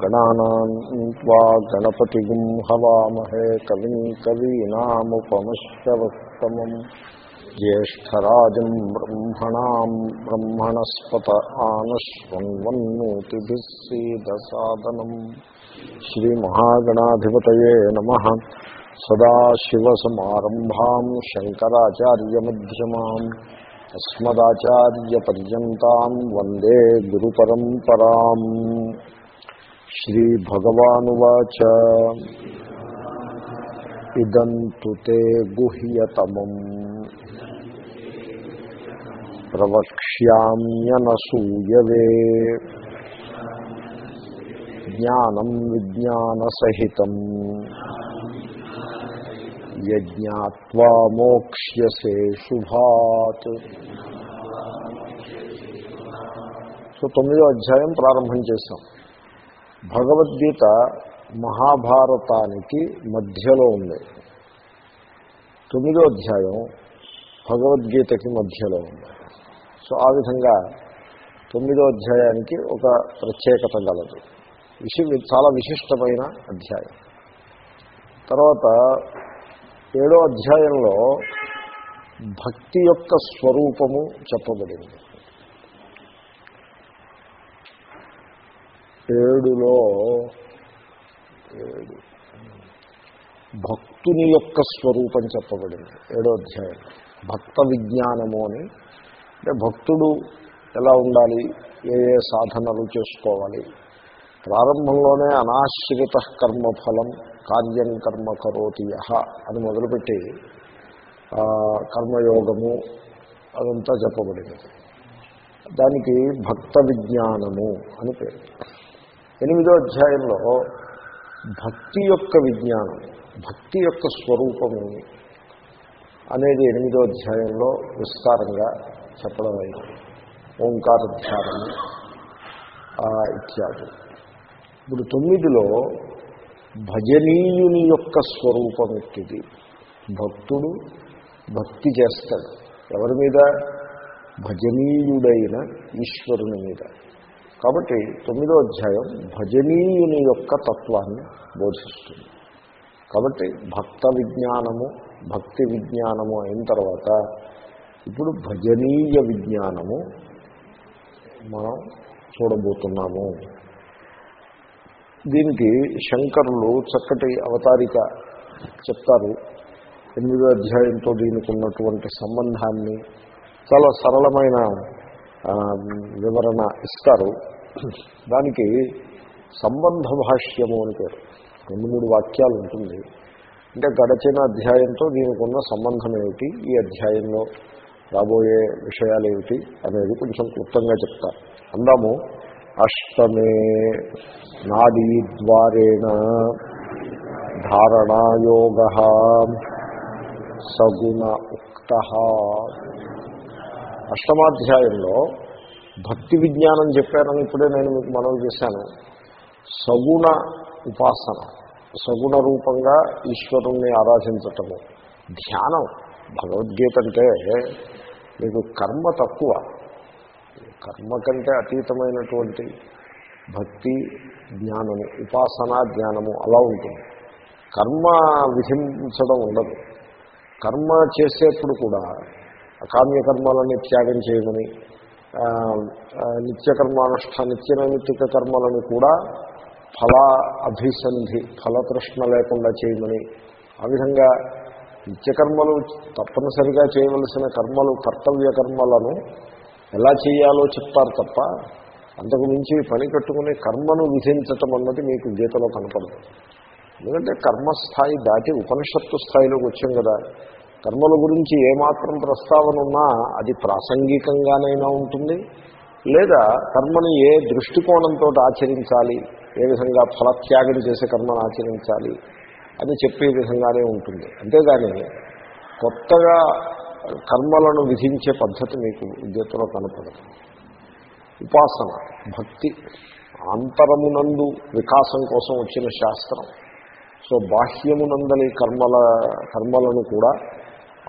గణానాం త్వా గణపతిగుం హవామహే కవిం కవీనాముపమశ్రవస్తమం జ్యేష్టరాజం బ్రహ్మణాం బ్రహ్మణస్పత ఆనశ్వన్వన్నోతిభిः సీదసాదనం శ్రీమహాగణాధిపతయే నమ సదాశివసమారంభాం శంకరాచార్యమ్యమాం అస్మదాచార్యపర్యంతం వందే గురుపరంపరాం శ్రీభగవానువాచ ఇదంతు తే గుహ్యతమం ప్రవక్ష్యామ్యనసూయవే జ్ఞానం విజ్ఞానసహితం యజ్ఞాత్వా మోక్ష్యసే శుభాత్ సో తొమ్మిదో అధ్యాయం ప్రారంభం చేశాం భగవద్గీత మహాభారతానికి మధ్యలో ఉంది. తొమ్మిదో అధ్యాయం భగవద్గీతకి మధ్యలో ఉంది. సో ఆ విధంగా తొమ్మిదో అధ్యాయానికి ఒక ప్రత్యేకత గలదు. విషయం చాలా విశిష్టమైన అధ్యాయం. తర్వాత ఏడో అధ్యాయంలో భక్తి యొక్క స్వరూపము చెప్పబడింది. ఏడులో ఏడు. భక్తుని యొక్క స్వరూపం చెప్పబడింది. ఏడో అధ్యాయం. భక్త విజ్ఞానము అని. అంటే భక్తుడు ఎలా ఉండాలి? ఏ ఏ సాధనలు చేసుకోవాలి? ప్రారంభంలోనే అనాశ్రిత కర్మఫలం కార్యం కర్మ కరోతి యహ అని మొదలుపెట్టి కర్మయోగము అదంతా చెప్పబడింది. దానికి భక్త విజ్ఞానము అని పేరు. ఎనిమిదో అధ్యాయంలో భక్తి యొక్క విజ్ఞానం భక్తి యొక్క స్వరూపము అనేది ఎనిమిదో అధ్యాయంలో విస్తారంగా చెప్పడం అయింది. ఓంకారధ్యానము ఇత్యాది. ఇప్పుడు తొమ్మిదిలో భజనీయుని యొక్క స్వరూపం ఎట్టిది? భక్తుడు భక్తి చేస్తాడు. ఎవరి మీద? భజనీయుడైన ఈశ్వరుని మీద. కాబట్టి తొమ్మిదో అధ్యాయం భజనీయుని యొక్క తత్వాన్ని బోధిస్తుంది. కాబట్టి భక్త విజ్ఞానము భక్తి విజ్ఞానము అయిన తర్వాత ఇప్పుడు భజనీయ విజ్ఞానము మనం చూడబోతున్నాము. దీనికి శంకరులు చక్కటి అవతారిక చెప్తారు. ఎనిమిదో అధ్యాయంతో దీనికి ఉన్నటువంటి సంబంధాన్ని చాలా సరళమైన వివరణ ఇస్తారు. దానికి సంబంధ భాష్యము అని పేరు. రెండు మూడు వాక్యాలు ఉంటుంది. అంటే గడచిన అధ్యాయంతో దీనికి ఉన్న సంబంధం ఏమిటి? ఈ అధ్యాయంలో రాబోయే విషయాలు ఏమిటి? అనేది కొంచెం క్లుప్తంగా చెప్తారు అందాము అష్టమే నాడీ ద్వారేణ ధారణాయోగ సగుణ ఉక్త అష్టమాధ్యాయంలో భక్తి విజ్ఞానం చెప్పానని ఇప్పుడే నేను మీకు మనవి చేశాను. సగుణ ఉపాసన సగుణ రూపంగా ఈశ్వరుణ్ణి ఆరాధించటము. ధ్యానం భగవద్గీత అంటే మీకు కర్మ తక్కువ. కర్మ కంటే అతీతమైనటువంటి భక్తి జ్ఞానము ఉపాసన జ్ఞానము అలా ఉంటుంది. కర్మ విధించడం ఉండదు. కర్మ చేసేప్పుడు కూడా కామ్యకర్మలని త్యాగం చేయమని నిత్యకర్మానుష్ఠా నిత్య నైమిత్తిక కర్మలను కూడా ఫల అభిసంధి ఫలతృష్ణ లేకుండా చేయమని ఆ విధంగా నిత్యకర్మలు తప్పనిసరిగా చేయవలసిన కర్మలు కర్తవ్య కర్మలను ఎలా చేయాలో చెప్తారు తప్ప అంతకు మించి పని కట్టుకుని కర్మను విధించటం అన్నది మీకు గీతలో కనపడదు. ఎందుకంటే కర్మస్థాయి దాటి ఉపనిషత్తు స్థాయిలోకి వచ్చాం కదా కర్మల గురించి ఏమాత్రం ప్రస్తావన ఉన్నా అది ప్రాసంగికంగానైనా ఉంటుంది. లేదా కర్మని ఏ దృష్టికోణంతో ఆచరించాలి ఏ విధంగా ఫలత్యాగం చేసే కర్మను ఆచరించాలి అని చెప్పే విధంగానే ఉంటుంది. అంతేగాని కొత్తగా కర్మలను విధించే పద్ధతి మీకు విద్యలో కనపడదు. ఉపాసన భక్తి అంతరమునందు వికాసం కోసం వచ్చిన శాస్త్రం. సో బాహ్యమునందలి కర్మల కర్మలను కూడా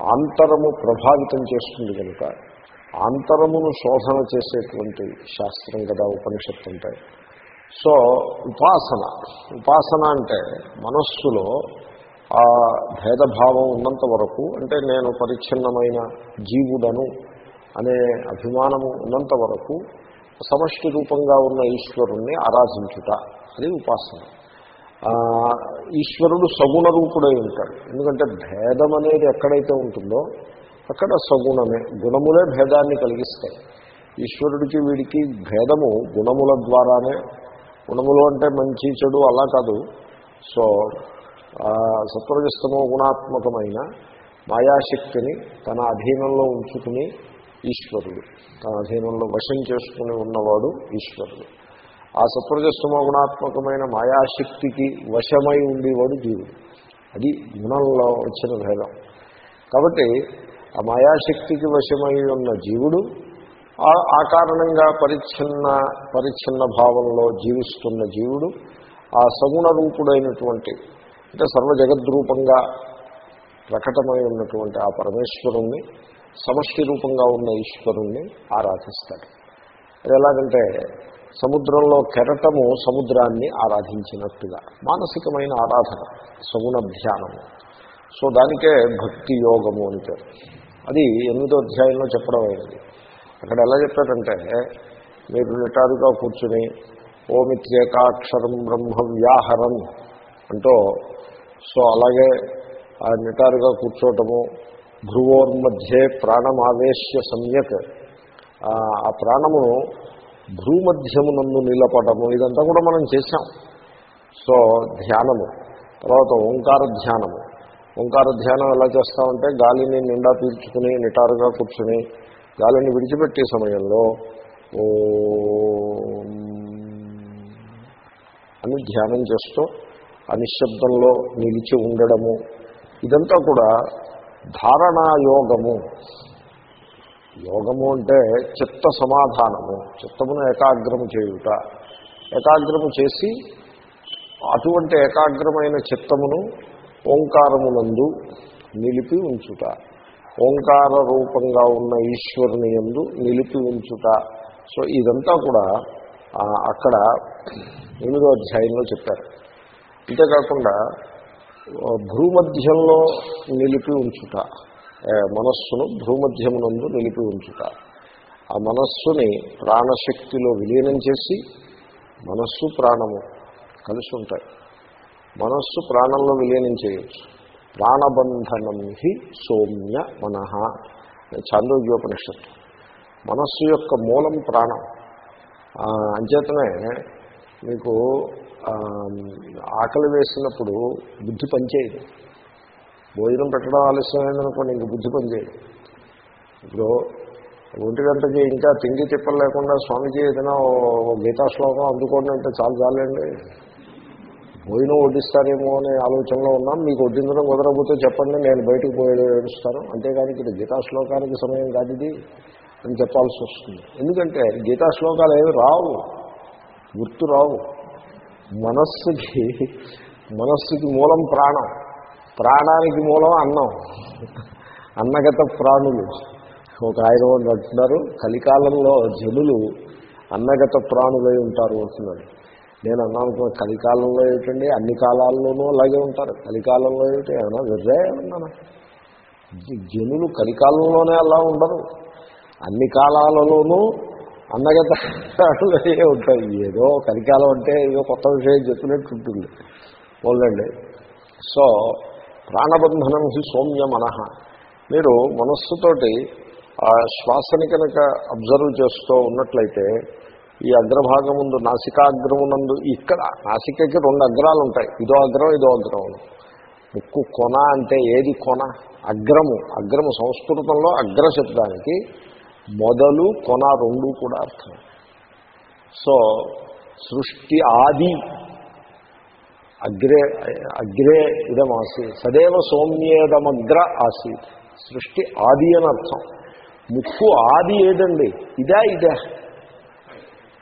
ఆంతరము ప్రభావితం చేస్తుంది కనుక ఆంతరమును శోధన చేసేటువంటి శాస్త్రం కదా ఉపనిషత్తు అంటే సో ఉపాసన ఉపాసన అంటే మనస్సులో ఆ భేదభావం ఉన్నంత వరకు అంటే నేను పరిచ్ఛిన్నమైన జీవుడను అనే అభిమానము ఉన్నంత వరకు సమష్టి రూపంగా ఉన్న ఈశ్వరుణ్ణి ఆరాధించుట అది ఉపాసన. ఈశ్వరుడు సగుణ రూపుడై ఉంటాడు. ఎందుకంటే భేదం అనేది ఎక్కడైతే ఉంటుందో అక్కడ సగుణమే. గుణములే భేదాన్ని కలిగిస్తాయి. ఈశ్వరుడికి వీడికి భేదము గుణముల ద్వారానే. గుణములు అంటే మంచి చెడు అలా కాదు. సో ఆ, సత్వరజస్తమో గుణాత్మకమైన మాయాశక్తిని తన అధీనంలో ఉంచుకుని ఈశ్వరుడు. తన అధీనంలో వశం చేసుకుని ఉన్నవాడు ఈశ్వరుడు. ఆ సత్వరజస్తమో గుణాత్మకమైన మాయాశక్తికి వశమై ఉండేవాడు జీవుడు. అది గుణంలో వచ్చిన భేదం. కాబట్టి ఆ మాయాశక్తికి వశమై ఉన్న జీవుడు ఆ- ఆ కారణంగా పరిచ్ఛిన్న పరిచ్ఛిన్న భావంలో జీవిస్తున్న జీవుడు ఆ సగుణ రూపుడైనటువంటి అంటే సర్వ జగద్రూపంగా ప్రకటమై ఉన్నటువంటి ఆ పరమేశ్వరుణ్ణి సమష్టి రూపంగా ఉన్న ఈశ్వరుణ్ణి ఆరాధిస్తాడు. అది ఎలాగంటే సముద్రంలో కెరటము సముద్రాన్ని ఆరాధించినట్టుగా. మానసికమైన ఆరాధన సగుణ ధ్యానము. సో దానికే భక్తి యోగము అని పేరు. అది ఎనిమిదో అధ్యాయంలో చెప్పడం అయింది. అక్కడ ఎలా చెప్పారంటే మీరు నిటారుగా కూర్చుని ఓమిత్యేకాక్షరం బ్రహ్మ వ్యాహరం అంటూ సో అలాగే ఆ నిటారుగా కూర్చోవటము భ్రువోర్మధ్యే ప్రాణమావేశ్య సమ్యక్. ఆ ప్రాణమును భ్రూమధ్యమునందు నిలపడము. ఇదంతా కూడా మనం చేశాం. సో ధ్యానము. తర్వాత ఓంకార ధ్యానము. ఓంకార ధ్యానం ఎలా చేస్తామంటే గాలిని నిండా పీల్చుకుని నిటారుగా కూర్చుని గాలిని విడిచిపెట్టే సమయంలో ఓ అని ధ్యానం చేస్తూ ఆ నిశ్శబ్దంలో నిలిచి ఉండడము. ఇదంతా కూడా ధారణాయోగము. యోగము అంటే చిత్త సమాధానము చిత్తమును ఏకాగ్రము చేయుట. ఏకాగ్రము చేసి అటువంటి ఏకాగ్రమైన చిత్తమును ఓంకారమునందు నిలిపి ఉంచుట. ఓంకార రూపంగా ఉన్న ఈశ్వరుని యందు నిలిపి ఉంచుట. సో ఇదంతా కూడా అక్కడ ఎనిమిదో అధ్యాయంలో చెప్పారు. అంతేకాకుండా భూమధ్యంలో నిలిపి ఉంచుట. మనస్సును భూమధ్యమునందు నిలిపి ఉంచుట ఆ మనస్సుని ప్రాణశక్తిలో విలీనం చేసి మనస్సు ప్రాణము కలిసి ఉంటాయి. మనస్సు ప్రాణంలో విలీనం చేయొచ్చు. ప్రాణబంధనం హి సౌమ్య మనః. చాంద్రోగ్యోపనిషత్తు మనస్సు యొక్క మూలం ప్రాణం. అంచేతనే మీకు ఆకలి వేసినప్పుడు బుద్ధి పనిచేయదు. భోజనం పెట్టడం ఆలస్యమైందనుకోండి ఇంక బుద్ధి పనిచేయదు ఇప్పుడు ఒంటి గంటకి ఇంకా తిండి తిప్పలు లేకుండా స్వామిజీ ఏదైనా గీతా శ్లోకం అందుకోండి అంటే చాలు చాలండి. భోజనం వడ్డిస్తారేమో అనే ఆలోచనలో ఉన్నాం. మీకు వడ్డించడం కుదరకపోతే చెప్పండి నేను బయటకు పోయేది ఏడుస్తాను. అంతేగాని ఇక్కడ గీతా శ్లోకానికి సమయం కాదు ఇది అని చెప్పాల్సి వస్తుంది. ఎందుకంటే గీతా శ్లోకాలు ఏమి రావు గుర్తు రావు. మనస్సుకి మనస్సుకి మూలం ప్రాణం. ప్రాణానికి మూలం అన్నం. అన్నగత ప్రాణులు. ఒక ఆయన వాళ్ళు అంటున్నారు కలికాలంలో జనులు అన్నగత ప్రాణులై ఉంటారు అంటున్నాడు. నేను అన్నా అనుకున్నాను కలికాలంలో ఏమిటండి? అన్ని కాలాల్లోనూ అలాగే ఉంటారు. కలికాలంలో ఏమిటి? ఏమన్నా వెర్రే అన్నాను జనులు కలికాలంలోనే అలా ఉండరు. అన్ని కాలాలలోనూ అన్నగత ప్రాణులే ఉంటాయి ఏదో కలికాలం అంటే ఏదో కొత్త విషయం చెప్పినట్టు ఉంటుంది. పోలండి సో ప్రాణబంధనం హి సౌమ్య మనః. మీరు మనస్సుతోటి ఆ శ్వాసని కనుక అబ్జర్వ్ చేస్తూ ఉన్నట్లయితే ఈ అగ్రభాగం ముందు నాసికాగ్రమునందు ఇక్కడ నాసికకి రెండు అగ్రాలు ఉంటాయి ఇదో అగ్రం ఇదో అగ్రం. ముక్కు కొన అంటే ఏది కొన? అగ్రము. అగ్రము సంస్కృతంలో అగ్ర శబ్దానికి మొదలు కొన రెండు కూడా అర్థం. సో సృష్టి ఆది అగ్రే అగ్రే ఇదమాసి సదేవ సౌమ్యేదమగ్ర ఆసీత్. సృష్టి ఆది అని అర్థం. ముక్కు ఆది ఏదండి? ఇదా ఇదా?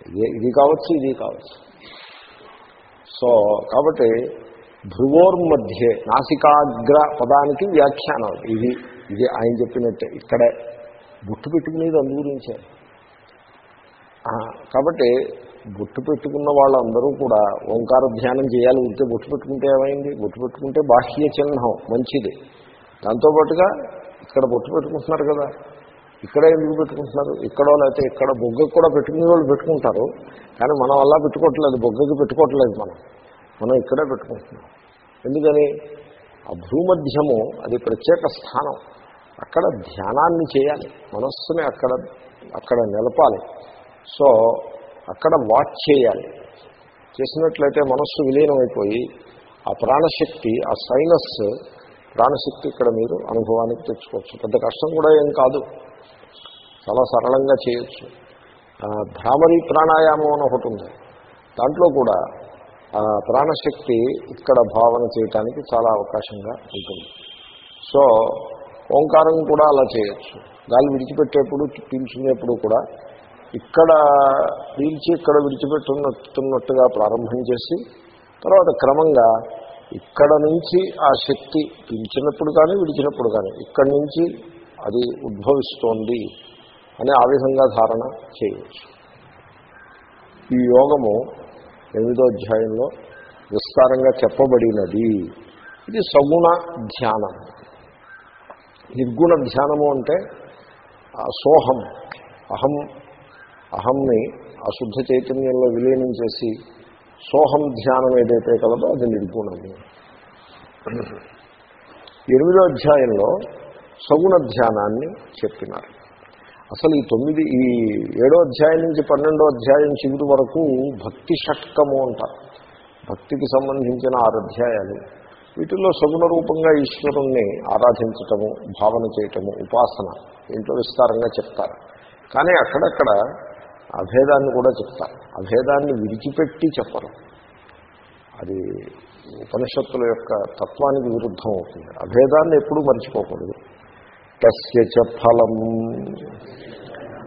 ఇదే- ఇది కావచ్చు ఇది కావచ్చు. సో కాబట్టి భ్రువోర్మధ్యే నాసికాగ్ర పదానికి వ్యాఖ్యానం. ఇది ఇది ఆయన చెప్పినట్టే. ఇక్కడే బుట్టు పెట్టుకునేది అందు గురించే కాబట్టి బొట్టు పెట్టుకున్న వాళ్ళందరూ కూడా ఓంకార ధ్యానం చేయాలి ఉంటే బొట్టు పెట్టుకుంటే ఏమైంది? బొట్టు పెట్టుకుంటే బాహ్య చిహ్నం మంచిది. దాంతోపాటుగా ఇక్కడ బొట్టు పెట్టుకుంటున్నారు కదా. ఇక్కడ ఎందుకు పెట్టుకుంటున్నారు? ఇక్కడో లేకపోతే ఇక్కడ బొగ్గకు కూడా పెట్టుకునే వాళ్ళు పెట్టుకుంటారు. కానీ మనం అలా పెట్టుకోవట్లేదు. బొగ్గకి పెట్టుకోవట్లేదు మనం. మనం ఇక్కడే పెట్టుకుంటున్నాం. ఎందుకని? ఆ భూమధ్యము అది ప్రత్యేక స్థానం. అక్కడ ధ్యానాన్ని చేయాలి. మనస్సుని అక్కడ అక్కడ నిలపాలి. సో అక్కడ వాచ్ చేయాలి. చేసినట్లయితే మనస్సు విలీనమైపోయి ఆ ప్రాణశక్తి ఆ సైనస్ ప్రాణశక్తి ఇక్కడ మీరు అనుభవానికి తెచ్చుకోవచ్చు. పెద్ద కష్టం కూడా ఏం కాదు. చాలా సరళంగా చేయొచ్చు. భ్రామరి ప్రాణాయామం అని ఒకటి ఉంది. దాంట్లో కూడా ప్రాణశక్తి ఇక్కడ భావన చేయటానికి చాలా అవకాశంగా ఉంటుంది. సో ఓంకారం కూడా అలా చేయొచ్చు. గాలి విడిచిపెట్టేప్పుడు పీల్చుకునేప్పుడు కూడా ఇక్కడ పీల్చి ఇక్కడ విడిచిపెట్టున్నట్టున్నట్టుగా ప్రారంభం చేసి తర్వాత క్రమంగా ఇక్కడ నుంచి ఆ శక్తి పీల్చినప్పుడు కానీ విడిచినప్పుడు కానీ ఇక్కడి నుంచి అది ఉద్భవిస్తోంది అని ఆ విధంగా ధారణ చేయవచ్చు. ఈ యోగము ఎనిమిదో అధ్యాయంలో విస్తారంగా చెప్పబడినది. ఇది సగుణ ధ్యానం. నిర్గుణ ధ్యానము అంటే సోహం అహం అహంని ఆ శుద్ధ చైతన్యంలో విలీనం చేసి సోహం ధ్యానం ఏదైతే కలదో అది నిర్గుణము. ఎనిమిదో అధ్యాయంలో సగుణ ధ్యానాన్ని చెప్పినారు. అసలు ఈ తొమ్మిది ఈ ఏడో అధ్యాయం నుంచి పన్నెండో అధ్యాయం చివరి వరకు భక్తి షట్కము అంటారు. భక్తికి సంబంధించిన ఆరు అధ్యాయాలు. వీటిల్లో సగుణ రూపంగా ఈశ్వరుణ్ణి ఆరాధించటము భావన చేయటము ఉపాసన దీంట్లో విస్తారంగా చెప్తారు. కానీ అక్కడక్కడ అభేదాన్ని కూడా చెప్తారు అభేదాన్ని విడిచిపెట్టి చెప్పరు. అది ఉపనిషత్తుల యొక్క తత్వానికి విరుద్ధం అవుతుంది. అభేదాన్ని ఎప్పుడూ మర్చిపోకూడదు. తస్య చ ఫలం.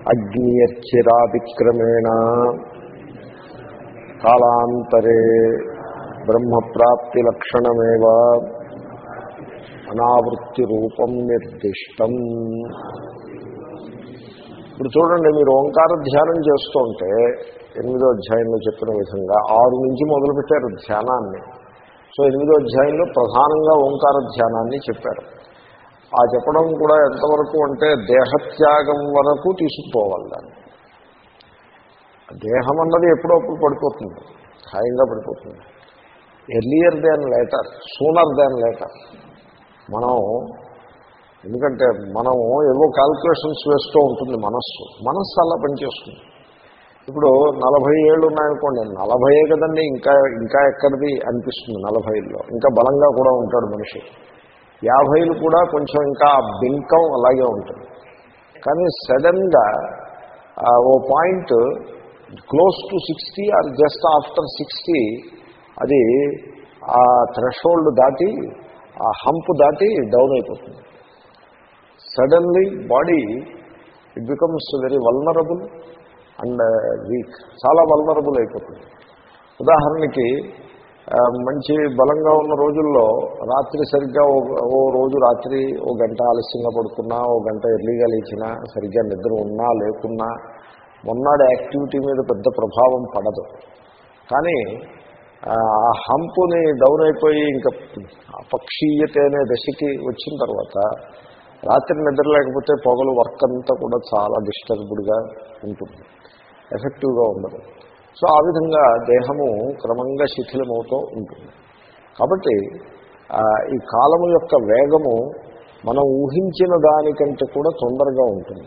అగ్నియచ్చిరాతిక్రమేణ కాలాంతరే బ్రహ్మప్రాప్తి లక్షణమేవ అనావృత్తి రూపం నిర్దిష్టం. ఇప్పుడు చూడండి మీరు ఓంకార ధ్యానం చేస్తుంటే ఎనిమిదో అధ్యాయంలో చెప్పిన విధంగా ఆరు నుంచి మొదలుపెట్టారు ధ్యానాన్ని. సో ఎనిమిదో అధ్యాయంలో ప్రధానంగా ఓంకార ధ్యానాన్ని చెప్పారు. ఆ చెప్పడం కూడా ఎంతవరకు అంటే దేహత్యాగం వరకు తీసుకుపోవాలి దాన్ని. దేహం అన్నది ఎప్పుడప్పుడు పడిపోతుంది ఖాయంగా పడిపోతుంది. Earlier than later sooner than later మనం ఎందుకంటే మనము ఏవో క్యాల్కులేషన్స్ వేస్తూ ఉంటుంది మనస్సు. మనస్సు అలా పనిచేస్తుంది. ఇప్పుడు నలభై ఏళ్ళు ఉన్నాయనుకోండి నలభై కదండి ఇంకా ఇంకా ఎక్కడిది అనిపిస్తుంది నలభైలో ఇంకా బలంగా కూడా ఉంటాడు మనిషి. యాభైలు కూడా కొంచెం ఇంకా బింకం అలాగే ఉంటుంది. కానీ సడన్గా ఓ point close to sixty or just after sixty అది ఆ థ్రెషోల్డ్ దాటి ఆ హంప్ దాటి డౌన్ అయిపోతుంది. Suddenly body it becomes very vulnerable and weak చాలా వల్నరబుల్ అయిపోతుంది. ఉదాహరణకి మంచి బలంగా ఉన్న రోజుల్లో రాత్రి సరిగ్గా ఓ రోజు రాత్రి ఓ గంట ఆలస్యంగా పడుకున్నా ఓ గంట ఎర్లీగా లేచినా సరిగ్గా నిద్ర ఉన్నా లేకున్నా మొన్నాడు యాక్టివిటీ మీద పెద్ద ప్రభావం పడదు. కానీ ఆ హంపుని డౌన్ అయిపోయి ఇంకా అపక్షీయత అనే దశకి వచ్చిన తర్వాత రాత్రి నిద్ర లేకపోతే పొగలు వర్క్ అంతా కూడా చాలా డిస్టర్బ్డ్గా ఉంటుంది. ఎఫెక్టివ్గా ఉండదు. సో ఆ విధంగా దేహము క్రమంగా శిథిలమవుతూ ఉంటుంది. కాబట్టి ఈ కాలము యొక్క వేగము మనం ఊహించిన దానికంటే కూడా తొందరగా ఉంటుంది.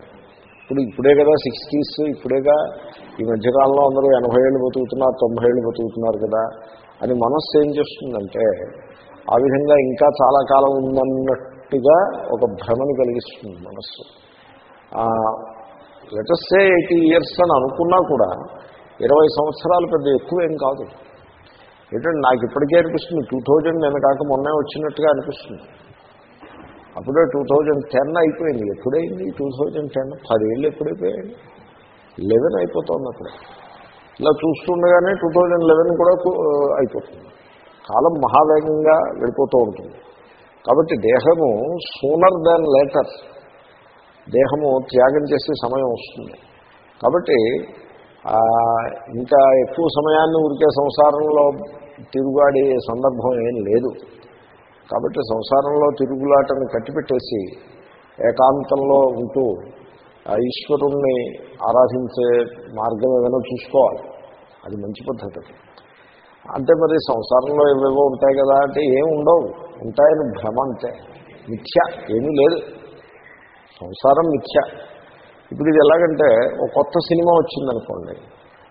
ఇప్పుడు ఇప్పుడే కదా సిక్స్టీస్ ఇప్పుడేగా ఈ మధ్యకాలంలో అందరూ ఎనభై ఏళ్ళు బతుకుతున్నారు తొంభై ఏళ్ళు బతుకుతున్నారు కదా అని మనస్సు ఏం చేస్తుందంటే ఆ విధంగా ఇంకా చాలా కాలం ఉందన్నట్టుగా ఒక భ్రమని కలిగిస్తుంది మనస్సు. లెటస్సే ఎయిటీ ఇయర్స్ అని అనుకున్నా కూడా ఇరవై సంవత్సరాలు పెద్ద ఎక్కువేం కాదు. ఏంటంటే నాకు ఇప్పటికే అనిపిస్తుంది టూ థౌజండ్ నేను కాక మొన్నే వచ్చినట్టుగా అనిపిస్తుంది. అప్పుడే టూ థౌజండ్ టెన్ అయిపోయింది. ఎప్పుడైంది? టూ థౌజండ్ టెన్ పదేళ్ళు ఎప్పుడైపోయాయి? లెవెన్ అయిపోతుంది అప్పుడు. ఇలా చూస్తుండగానే టూ థౌజండ్ లెవెన్ కూడా అయిపోతుంది. కాలం మహావేగంగా వెళ్ళిపోతూ ఉంటుంది. కాబట్టి దేహము సూనర్ దాన్ లేటర్ దేహము త్యాగం చేసే సమయం వస్తుంది. కాబట్టి ఇంకా ఎక్కువ సమయాన్ని ఉరికే సంసారంలో తిరుగాడే సందర్భం ఏం లేదు. కాబట్టి సంసారంలో తిరుగులాటను కట్టిపెట్టేసి ఏకాంతంలో ఉంటూ ఈశ్వరుణ్ణి ఆరాధించే మార్గం ఏదైనా చూసుకోవాలి. అది మంచి పద్ధతి. అంటే మరి సంసారంలో ఏవేవో ఉంటాయి కదా అంటే ఏమి ఉండవు. ఉంటాయని భ్రమ అంతే. మిథ్య ఏమీ లేదు. సంసారం మిథ్య. ఇప్పుడు ఇది ఎలాగంటే ఒక కొత్త సినిమా వచ్చిందనుకోండి.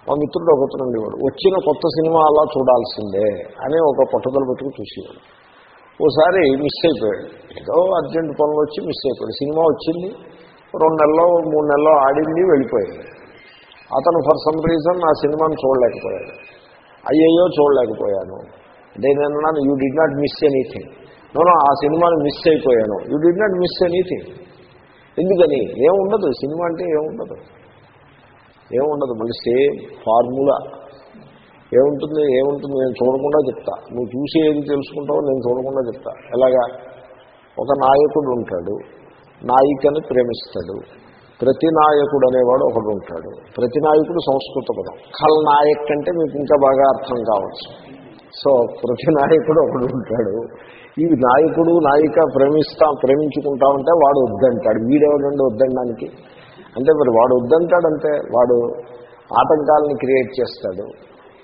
మా మిత్రుడు ఒకతను ఉండేవాడు. వచ్చిన కొత్త సినిమా అలా చూడాల్సిందే అని ఒక పట్టుదల పెట్టుకుని చూసేవాడు. ఓసారి మిస్ అయిపోయాడు. ఏదో అర్జెంట్ పనులు వచ్చి మిస్ అయిపోయాడు. సినిమా వచ్చింది రెండు నెలలో మూడు నెలలో ఆడింది వెళ్ళిపోయింది అతను ఫర్ సమ్ రీజన్ ఆ సినిమాను చూడలేకపోయాడు. అయ్యయ్యో చూడలేకపోయాను. అంటే నేను అన్నాను you did not miss anything నేను ఆ సినిమాని మిస్ అయిపోయాను. You did not miss anything ఎందుకని? ఏముండదు సినిమా అంటే ఏముండదు ఏముండదు మళ్ళీ సేమ్ ఫార్ములా. ఏముంటుంది? ఏముంటుంది? నేను చూడకుండా చెప్తా. నువ్వు చూసి ఏది తెలుసుకుంటావో నేను చూడకుండా చెప్తా. ఎలాగా? ఒక నాయకుడు ఉంటాడు. నాయికని ప్రేమిస్తాడు. ప్రతి నాయకుడు అనేవాడు ఒకడు ఉంటాడు ప్రతి నాయకుడు సంస్కృత పదం. ఖల్నాయక్ అంటే మీకు ఇంకా బాగా అర్థం కావచ్చు. సో ప్రతి నాయకుడు ఒకడు ఉంటాడు ఈ నాయకుడు నాయిక ప్రేమిస్తా ప్రేమించుకుంటా ఉంటే వాడు వద్దంటాడు. వీడెవడండి వద్దనడానికి అంటే మరి వాడు వద్దంటాడంటే వాడు ఆటంకాలను క్రియేట్ చేస్తాడు.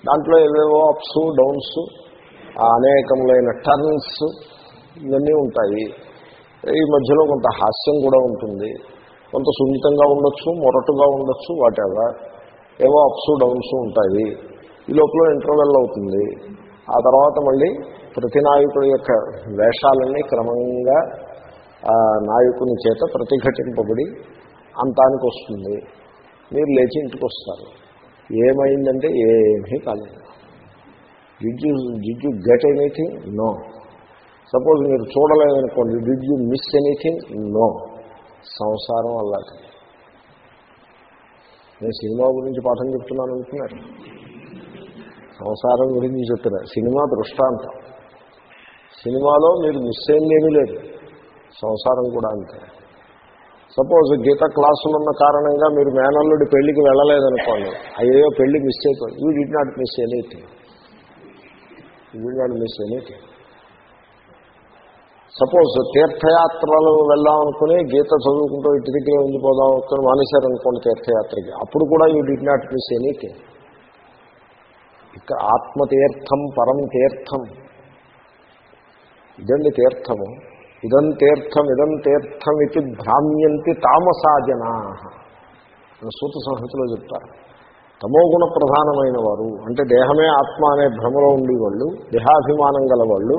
దాంట్లో ఏవేవో అప్స్ డౌన్స్ అనేకములైన టర్న్స్ ఇవన్నీ ఉంటాయి. ఈ మధ్యలో కొంత హాస్యం కూడా ఉంటుంది. కొంత సున్నితంగా ఉండొచ్చు మొరటుగా ఉండొచ్చు వాటెవర్ ఏవో అప్స్ డౌన్స్ ఉంటాయి. ఈ లోపల ఇంటర్వెల్ అవుతుంది. ఆ తర్వాత మళ్ళీ ప్రతి నాయకుడి యొక్క వేషాలన్నీ క్రమంగా ఆ నాయకుని చేత ప్రతిఘటింపబడి అంతానికి వస్తుంది. మీరు లేచి ఇంటికి వస్తారు. ఏమైందంటే ఏమీ కాలేదు. Did you did you get anything no suppose మీరు చూడలేదనుకోండి. Did you miss anything no సంసారం అలాంటి నేను సినిమా గురించి పాఠం చెప్తున్నాను అనుకున్నారు సంసారం గురించి చెప్తున్నా సినిమా దృష్టాంతం. సినిమాలో మీరు మిస్ అయింది ఏమీ లేదు. సంసారం కూడా అంతే. సపోజ్ గీత క్లాసులు ఉన్న కారణంగా మీరు మేనల్లుడి పెళ్ళికి వెళ్ళలేదనుకోండి అయ్యో పెళ్ళి మిస్ అయిపోయింది. You did not miss anything you did not miss anything suppose తీర్థయాత్రలు వెళ్దాం అనుకుని గీత చదువుకుంటూ ఇంటి దగ్గరే ఉండిపోదాం అనుకుని మానేశారనుకోండి తీర్థయాత్రకి. అప్పుడు కూడా you did not miss anything ఇక్కడ ఆత్మతీర్థం పరం తీర్థం. ఇదండి తీర్థము. ఇదం తీర్థం ఇదం తీర్థం ఇది భ్రామ్యంతి తామసాజనా. సూత సంహితలో చెప్తారు. తమోగుణ ప్రధానమైన వారు. అంటే దేహమే ఆత్మ అనే భ్రమలో ఉండేవాళ్ళు దేహాభిమానం గలవాళ్ళు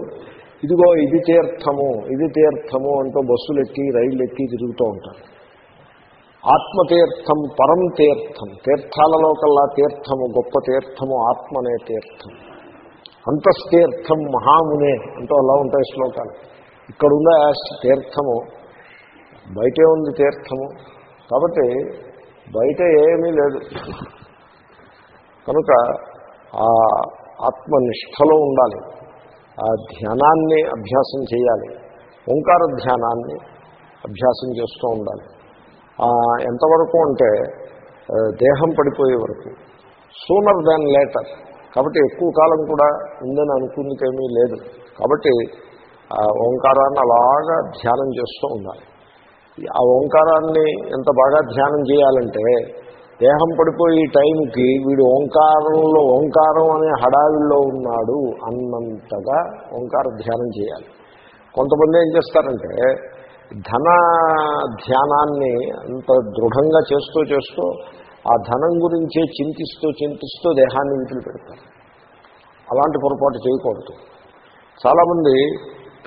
ఇదిగో ఇది తీర్థము ఇది తీర్థము అంటూ బస్సులు ఎక్కి రైళ్ళు ఎక్కి తిరుగుతూ ఉంటారు. ఆత్మతీర్థం పరం తీర్థం తీర్థాలలో కల్లా తీర్థము గొప్ప తీర్థము ఆత్మనే తీర్థం. అంతస్తీర్థం మహామునే అంటూ అలా ఉంటాయి శ్లోకాలు. ఇక్కడ ఉన్న తీర్థము బయటే ఉంది తీర్థము కాబట్టి బయట ఏమీ లేదు. కనుక ఆ ఆత్మనిష్టలో ఉండాలి. ఆ ధ్యానాన్ని అభ్యాసం చేయాలి. ఓంకార ధ్యానాన్ని అభ్యాసం చేస్తూ ఉండాలి. ఎంతవరకు అంటే దేహం పడిపోయే వరకు. సూనర్ దాన్ లేటర్ కాబట్టి ఎక్కువ కాలం కూడా ఉందని అనుకునేకేమీ లేదు. కాబట్టి ఆ ఓంకారాన్ని అలాగా ధ్యానం చేస్తూ ఉండాలి. ఆ ఓంకారాన్ని ఎంత బాగా ధ్యానం చేయాలంటే దేహం పడిపోయే టైంకి వీడు ఓంకారంలో ఓంకారం అనే హడావిల్లో ఉన్నాడు అన్నంతగా ఓంకార ధ్యానం చేయాలి. కొంతమంది ఏం చేస్తారంటే ధన ధ్యానాన్ని అంత దృఢంగా చేస్తూ చేస్తూ ఆ ధనం గురించే చింతిస్తూ చింతిస్తూ దేహాన్ని వీటిని పెడతారు అలాంటి పొరపాటు చేయకూడదు. చాలామంది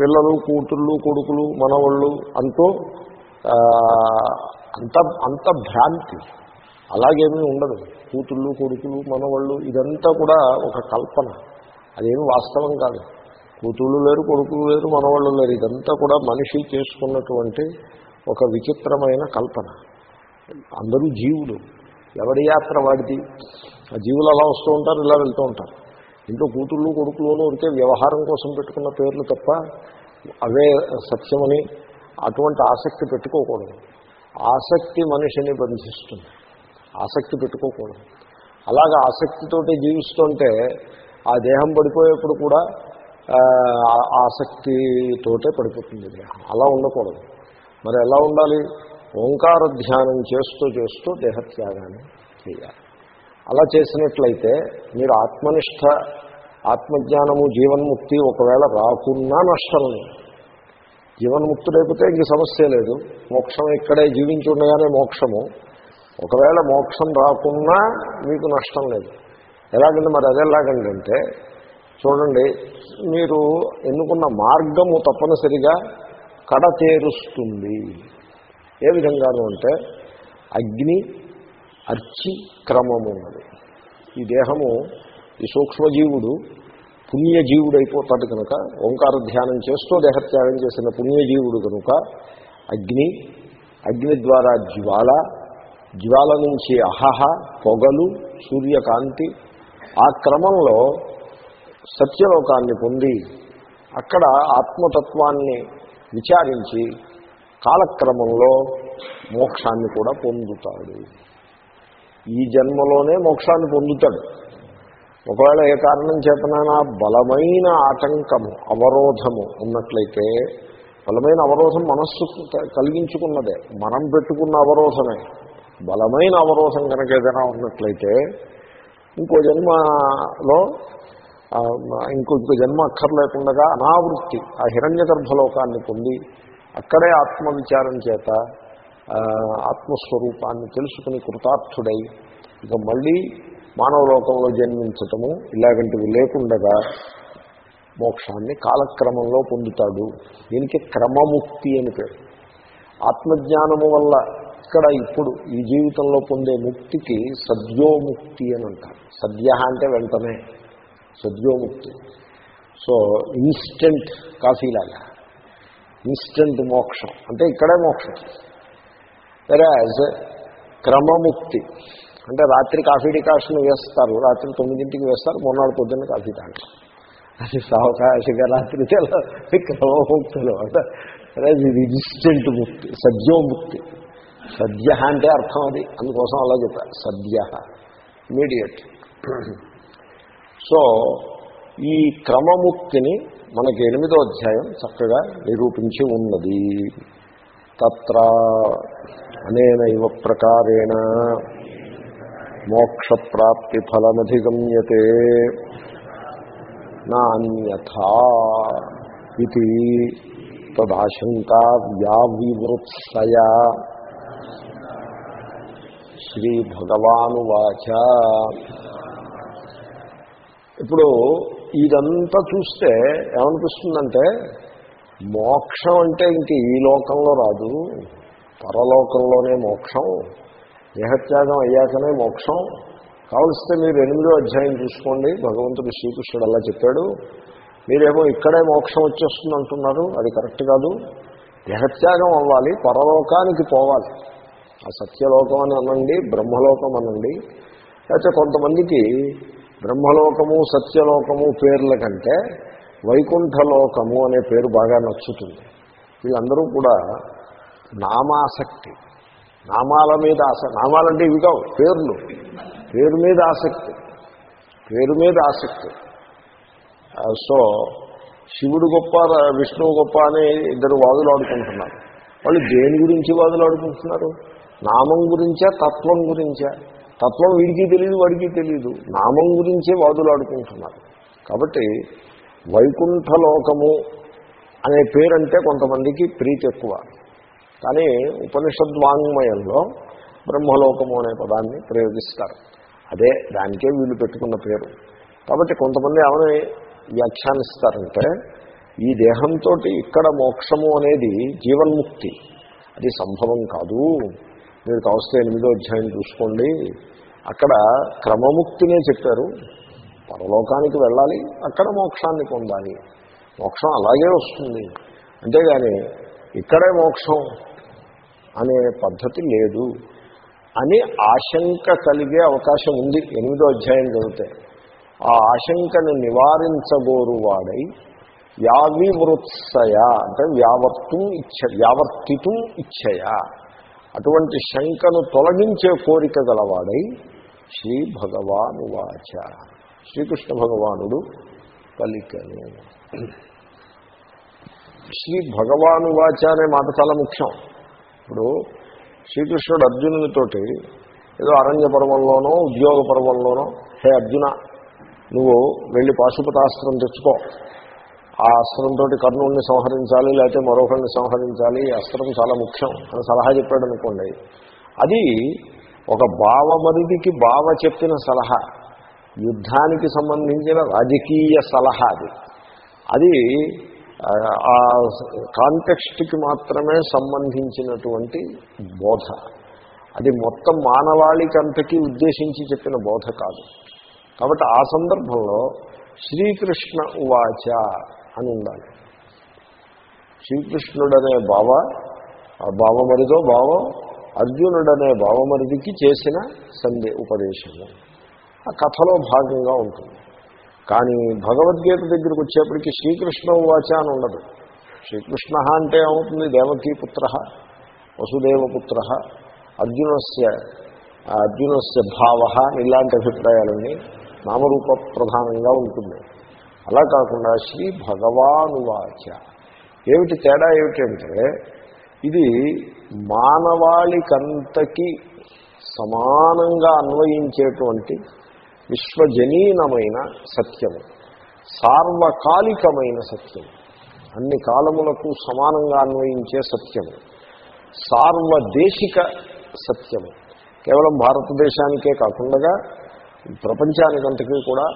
పిల్లలు కూతుళ్ళు కొడుకులు మనవాళ్ళు అంటూ అంత అంత భ్రాంతి అలాగేమీ ఉండదు. కూతుళ్ళు కొడుకులు మనవాళ్ళు ఇదంతా కూడా ఒక కల్పన. అదేమి వాస్తవం కాదు. కూతుళ్ళు లేరు కొడుకులు లేరు మనవాళ్ళు లేరు. ఇదంతా కూడా మనిషి చేసుకున్నటువంటి ఒక విచిత్రమైన కల్పన. అందరూ జీవులు. ఎవరి యాత్ర వాడిది? ఆ జీవులు అలా వస్తూ ఉంటారు ఇలా వెళ్తూ ఉంటారు. ఇంట్లో కూతుళ్ళు కొడుకులోనూ ఉంటే వ్యవహారం కోసం పెట్టుకున్న పేర్లు తప్ప అవే సత్యమని అటువంటి ఆసక్తి పెట్టుకోకూడదు. ఆసక్తి మనిషిని బంధిస్తుంది. ఆసక్తి పెట్టుకోకూడదు. అలాగా ఆసక్తితోటి జీవిస్తుంటే ఆ దేహం పడిపోయేప్పుడు కూడా ఆసక్తితోటే పడిపోతుంది దేహం. అలా ఉండకూడదు. మరి ఎలా ఉండాలి? ఓంకార ధ్యానం చేస్తూ చేస్తూ దేహత్యాగాన్ని చేయాలి. అలా చేసినట్లయితే మీరు ఆత్మనిష్ట ఆత్మజ్ఞానము జీవన్ముక్తి ఒకవేళ రాకున్నా నష్టం లేదు. జీవన్ముక్తి లేకపోతే ఇంక సమస్య లేదు. మోక్షం ఇక్కడే జీవించి ఉండగానే మోక్షము. ఒకవేళ మోక్షం రాకున్నా మీకు నష్టం లేదు. ఎలాగంటే మరి అది ఎలాగంటే చూడండి మీరు ఎన్నుకున్న మార్గము తప్పనిసరిగా కడ చేరుస్తుంది. ఏ విధంగాను అంటే అగ్ని అర్చి క్రమము ఉన్నది. ఈ దేహము ఈ సూక్ష్మజీవుడు పుణ్యజీవుడు అయిపోతాడు కనుక ఓంకార ధ్యానం చేస్తూ దేహత్యాగం చేసిన పుణ్యజీవుడు కనుక అగ్ని అగ్ని ద్వారా జ్వాల జ్వాల నుంచి అహహ పొగలు సూర్యకాంతి ఆ క్రమంలో సత్యలోకాన్ని పొంది అక్కడ ఆత్మతత్వాన్ని విచారించి కాలక్రమంలో మోక్షాన్ని కూడా పొందుతాడు. ఈ జన్మలోనే మోక్షాన్ని పొందుతాడు. ఒకవేళ ఏ కారణం చేతనైనా బలమైన ఆటంకము అవరోధము ఉన్నట్లయితే బలమైన అవరోధం మనస్సు కలిగించుకున్నదే. మనం పెట్టుకున్న అవరోధమే. బలమైన అవరోధం కనుక ఏదైనా ఉన్నట్లయితే ఇంకో జన్మలో ఇంకో ఇంకో జన్మ అక్కర్లేకుండా అనావృత్తి ఆ హిరణ్య గర్భలోకాన్ని పొంది అక్కడే ఆత్మవిచారం చేత ఆత్మస్వరూపాన్ని తెలుసుకుని కృతార్థుడై ఇక మళ్ళీ మానవ లోకంలో జన్మించటము ఇలాగంటివి లేకుండగా మోక్షాన్ని కాలక్రమంలో పొందుతాడు. దీనికి క్రమముక్తి అని పేరు. ఆత్మజ్ఞానము వల్ల ఇక్కడ ఇప్పుడు ఈ జీవితంలో పొందే ముక్తికి సద్యోముక్తి అని అంటారు. సద్య అంటే వెంటనే సద్యోముక్తి. సో ఇన్స్టెంట్ కాఫీలాగా ఇన్స్టెంట్ మోక్షం. అంటే ఇక్కడే మోక్షం. వెరాజ్ క్రమముక్తి అంటే రాత్రి కాఫీ డికాషన్ వేస్తారు రాత్రి తొమ్మిదింటికి వేస్తారు మొన్నటి పొద్దున్న కాఫీ తాగడం. అది సావకాశంగా రాత్రి తెల్ల క్రమముక్తులు. అంటే ఇది ఇన్స్టెంట్ ముక్తి సద్యోముక్తి. సద్య అంటే అర్థం అది. అందుకోసం అలా చెప్పా. సద్య ఇమీడియట్ సో ఈ క్రమముక్తిని మనకి ఎనిమిదో అధ్యాయం చక్కగా నిరూపించి ఉన్నది. తత్ర అనేన ఇవ ప్రకారేణ మోక్షప్రాప్తి ఫలమధిగమ్యతే నాన్యథా ఇది తదాశంకా వ్యావివృత్సయ. శ్రీ భగవానువాచ ఇప్పుడు ఇదంతా చూస్తే ఏమనిపిస్తుందంటే మోక్షం అంటే ఇంక ఈ లోకంలో రాదు పరలోకంలోనే మోక్షం దేహత్యాగం అయ్యాకనే మోక్షం. కావలిస్తే మీరు ఎనిమిదో అధ్యాయం చూసుకోండి భగవంతుడు శ్రీకృష్ణుడు అలా చెప్పాడు. మీరేమో ఇక్కడే మోక్షం వచ్చేస్తుంది అంటున్నారు అది కరెక్ట్ కాదు. దేహత్యాగం అవ్వాలి పరలోకానికి పోవాలి. ఆ సత్యలోకం అని అనండి బ్రహ్మలోకం అనండి. లేకపోతే కొంతమందికి బ్రహ్మలోకము సత్యలోకము పేర్ల కంటే వైకుంఠలోకము అనే పేరు బాగా నచ్చుతుంది. వీళ్ళందరూ కూడా నామాసక్తి. నామాల మీద ఆస నామాలంటే ఇవి కావు పేర్లు. పేరు మీద ఆసక్తి. పేరు మీద ఆసక్తి. సో శివుడు గొప్ప విష్ణువు గొప్ప అని ఇద్దరు వాదులు ఆడుకుంటున్నారు. వాళ్ళు దేని గురించి వాదులు ఆడుకుంటున్నారు? నామం గురించా తత్వం గురించా. తత్వం వీడికి తెలియదు వాడికి తెలియదు నామం గురించే వాదులాడుకుంటున్నారు కాబట్టి వైకుంఠలోకము అనే పేరంటే కొంతమందికి ప్రీతి ఎక్కువ. కానీ ఉపనిషద్వాంగ్మయంలో బ్రహ్మలోకము అనే పదాన్ని ప్రయోగిస్తారు. అదే దానికే వీళ్ళు పెట్టుకున్న పేరు. కాబట్టి కొంతమంది ఏమని వ్యాఖ్యానిస్తారంటే ఈ దేహంతో ఇక్కడ మోక్షము అనేది జీవన్ముక్తి. అది సంభవం కాదు. మీరు కావస్తే ఎనిమిదో అధ్యాయం చూసుకోండి. అక్కడ క్రమముక్తినే చెప్పారు. పరలోకానికి వెళ్ళాలి అక్కడ మోక్షాన్ని పొందాలి. మోక్షం అలాగే వస్తుంది. అంతేగాని ఇక్కడే మోక్షం అనే పద్ధతి లేదు అని ఆశంక కలిగే అవకాశం ఉంది. ఎనిమిదో అధ్యాయం చదివితే ఆ ఆశంకను నివారించగోరు వాడై అంటే వ్యావర్తు ఇచ్చ వ్యావర్తితు ఇచ్చయ. అటువంటి శంకను తొలగించే కోరిక గలవాడై శ్రీ భగవాను వాచ శ్రీకృష్ణ భగవానుడు పలికను. శ్రీ భగవాను వాచ అనే మాట చాలా ముఖ్యం. ఇప్పుడు శ్రీకృష్ణుడు అర్జునునితోటి ఏదో అరణ్య పర్వంలోనో ఉద్యోగ పర్వంలోనో హే అర్జున నువ్వు వెళ్ళి పాశుపతాస్త్రం తెచ్చుకో. ఆ అస్త్రంతో కర్ణుడిని సంహరించాలి లేకపోతే మరొకరిని సంహరించాలి అస్త్రం చాలా ముఖ్యం అని సలహా చెప్పాడు అనుకోండి. అది ఒక బావమరిదికి బావ చెప్పిన సలహా. యుద్ధానికి సంబంధించిన రాజకీయ సలహా అది. అది ఆ కాంటెక్స్ట్కి మాత్రమే సంబంధించినటువంటి బోధ. అది మొత్తం మానవాళికంతకీ ఉద్దేశించి చెప్పిన బోధ కాదు. కాబట్టి ఆ సందర్భంలో శ్రీకృష్ణ ఉవాచ అని ఉండాలి. శ్రీకృష్ణుడనే బావ ఆ బావమరిదో బావం అర్జునుడనే బావమరిదికి చేసిన సందే ఉపదేశము. ఆ కథలో భాగంగా ఉంటుంది. కానీ భగవద్గీత దగ్గరికి వచ్చేప్పటికి శ్రీకృష్ణ ఉవాచ అని ఉండదు. శ్రీకృష్ణ అంటే ఏమవుతుంది? దేవకీపుత్ర వసుదేవపుత్ర అర్జునస్య అర్జునస్య భావ ఇలాంటి అభిప్రాయాలన్నీ నామరూప ప్రధానంగా ఉంటుంది. అలా కాకుండా శ్రీ భగవానువాచ. ఏమిటి తేడా ఏమిటంటే ఇది మానవాళికంతకి సమానంగా అన్వయించేటువంటి విశ్వజనీనమైన సత్యము సార్వకాలికమైన సత్యము అన్ని కాలములకు సమానంగా అన్వయించే సత్యము సార్వదేశిక సత్యము. కేవలం భారతదేశానికే కాకుండా ప్రపంచానికంతకీ కూడా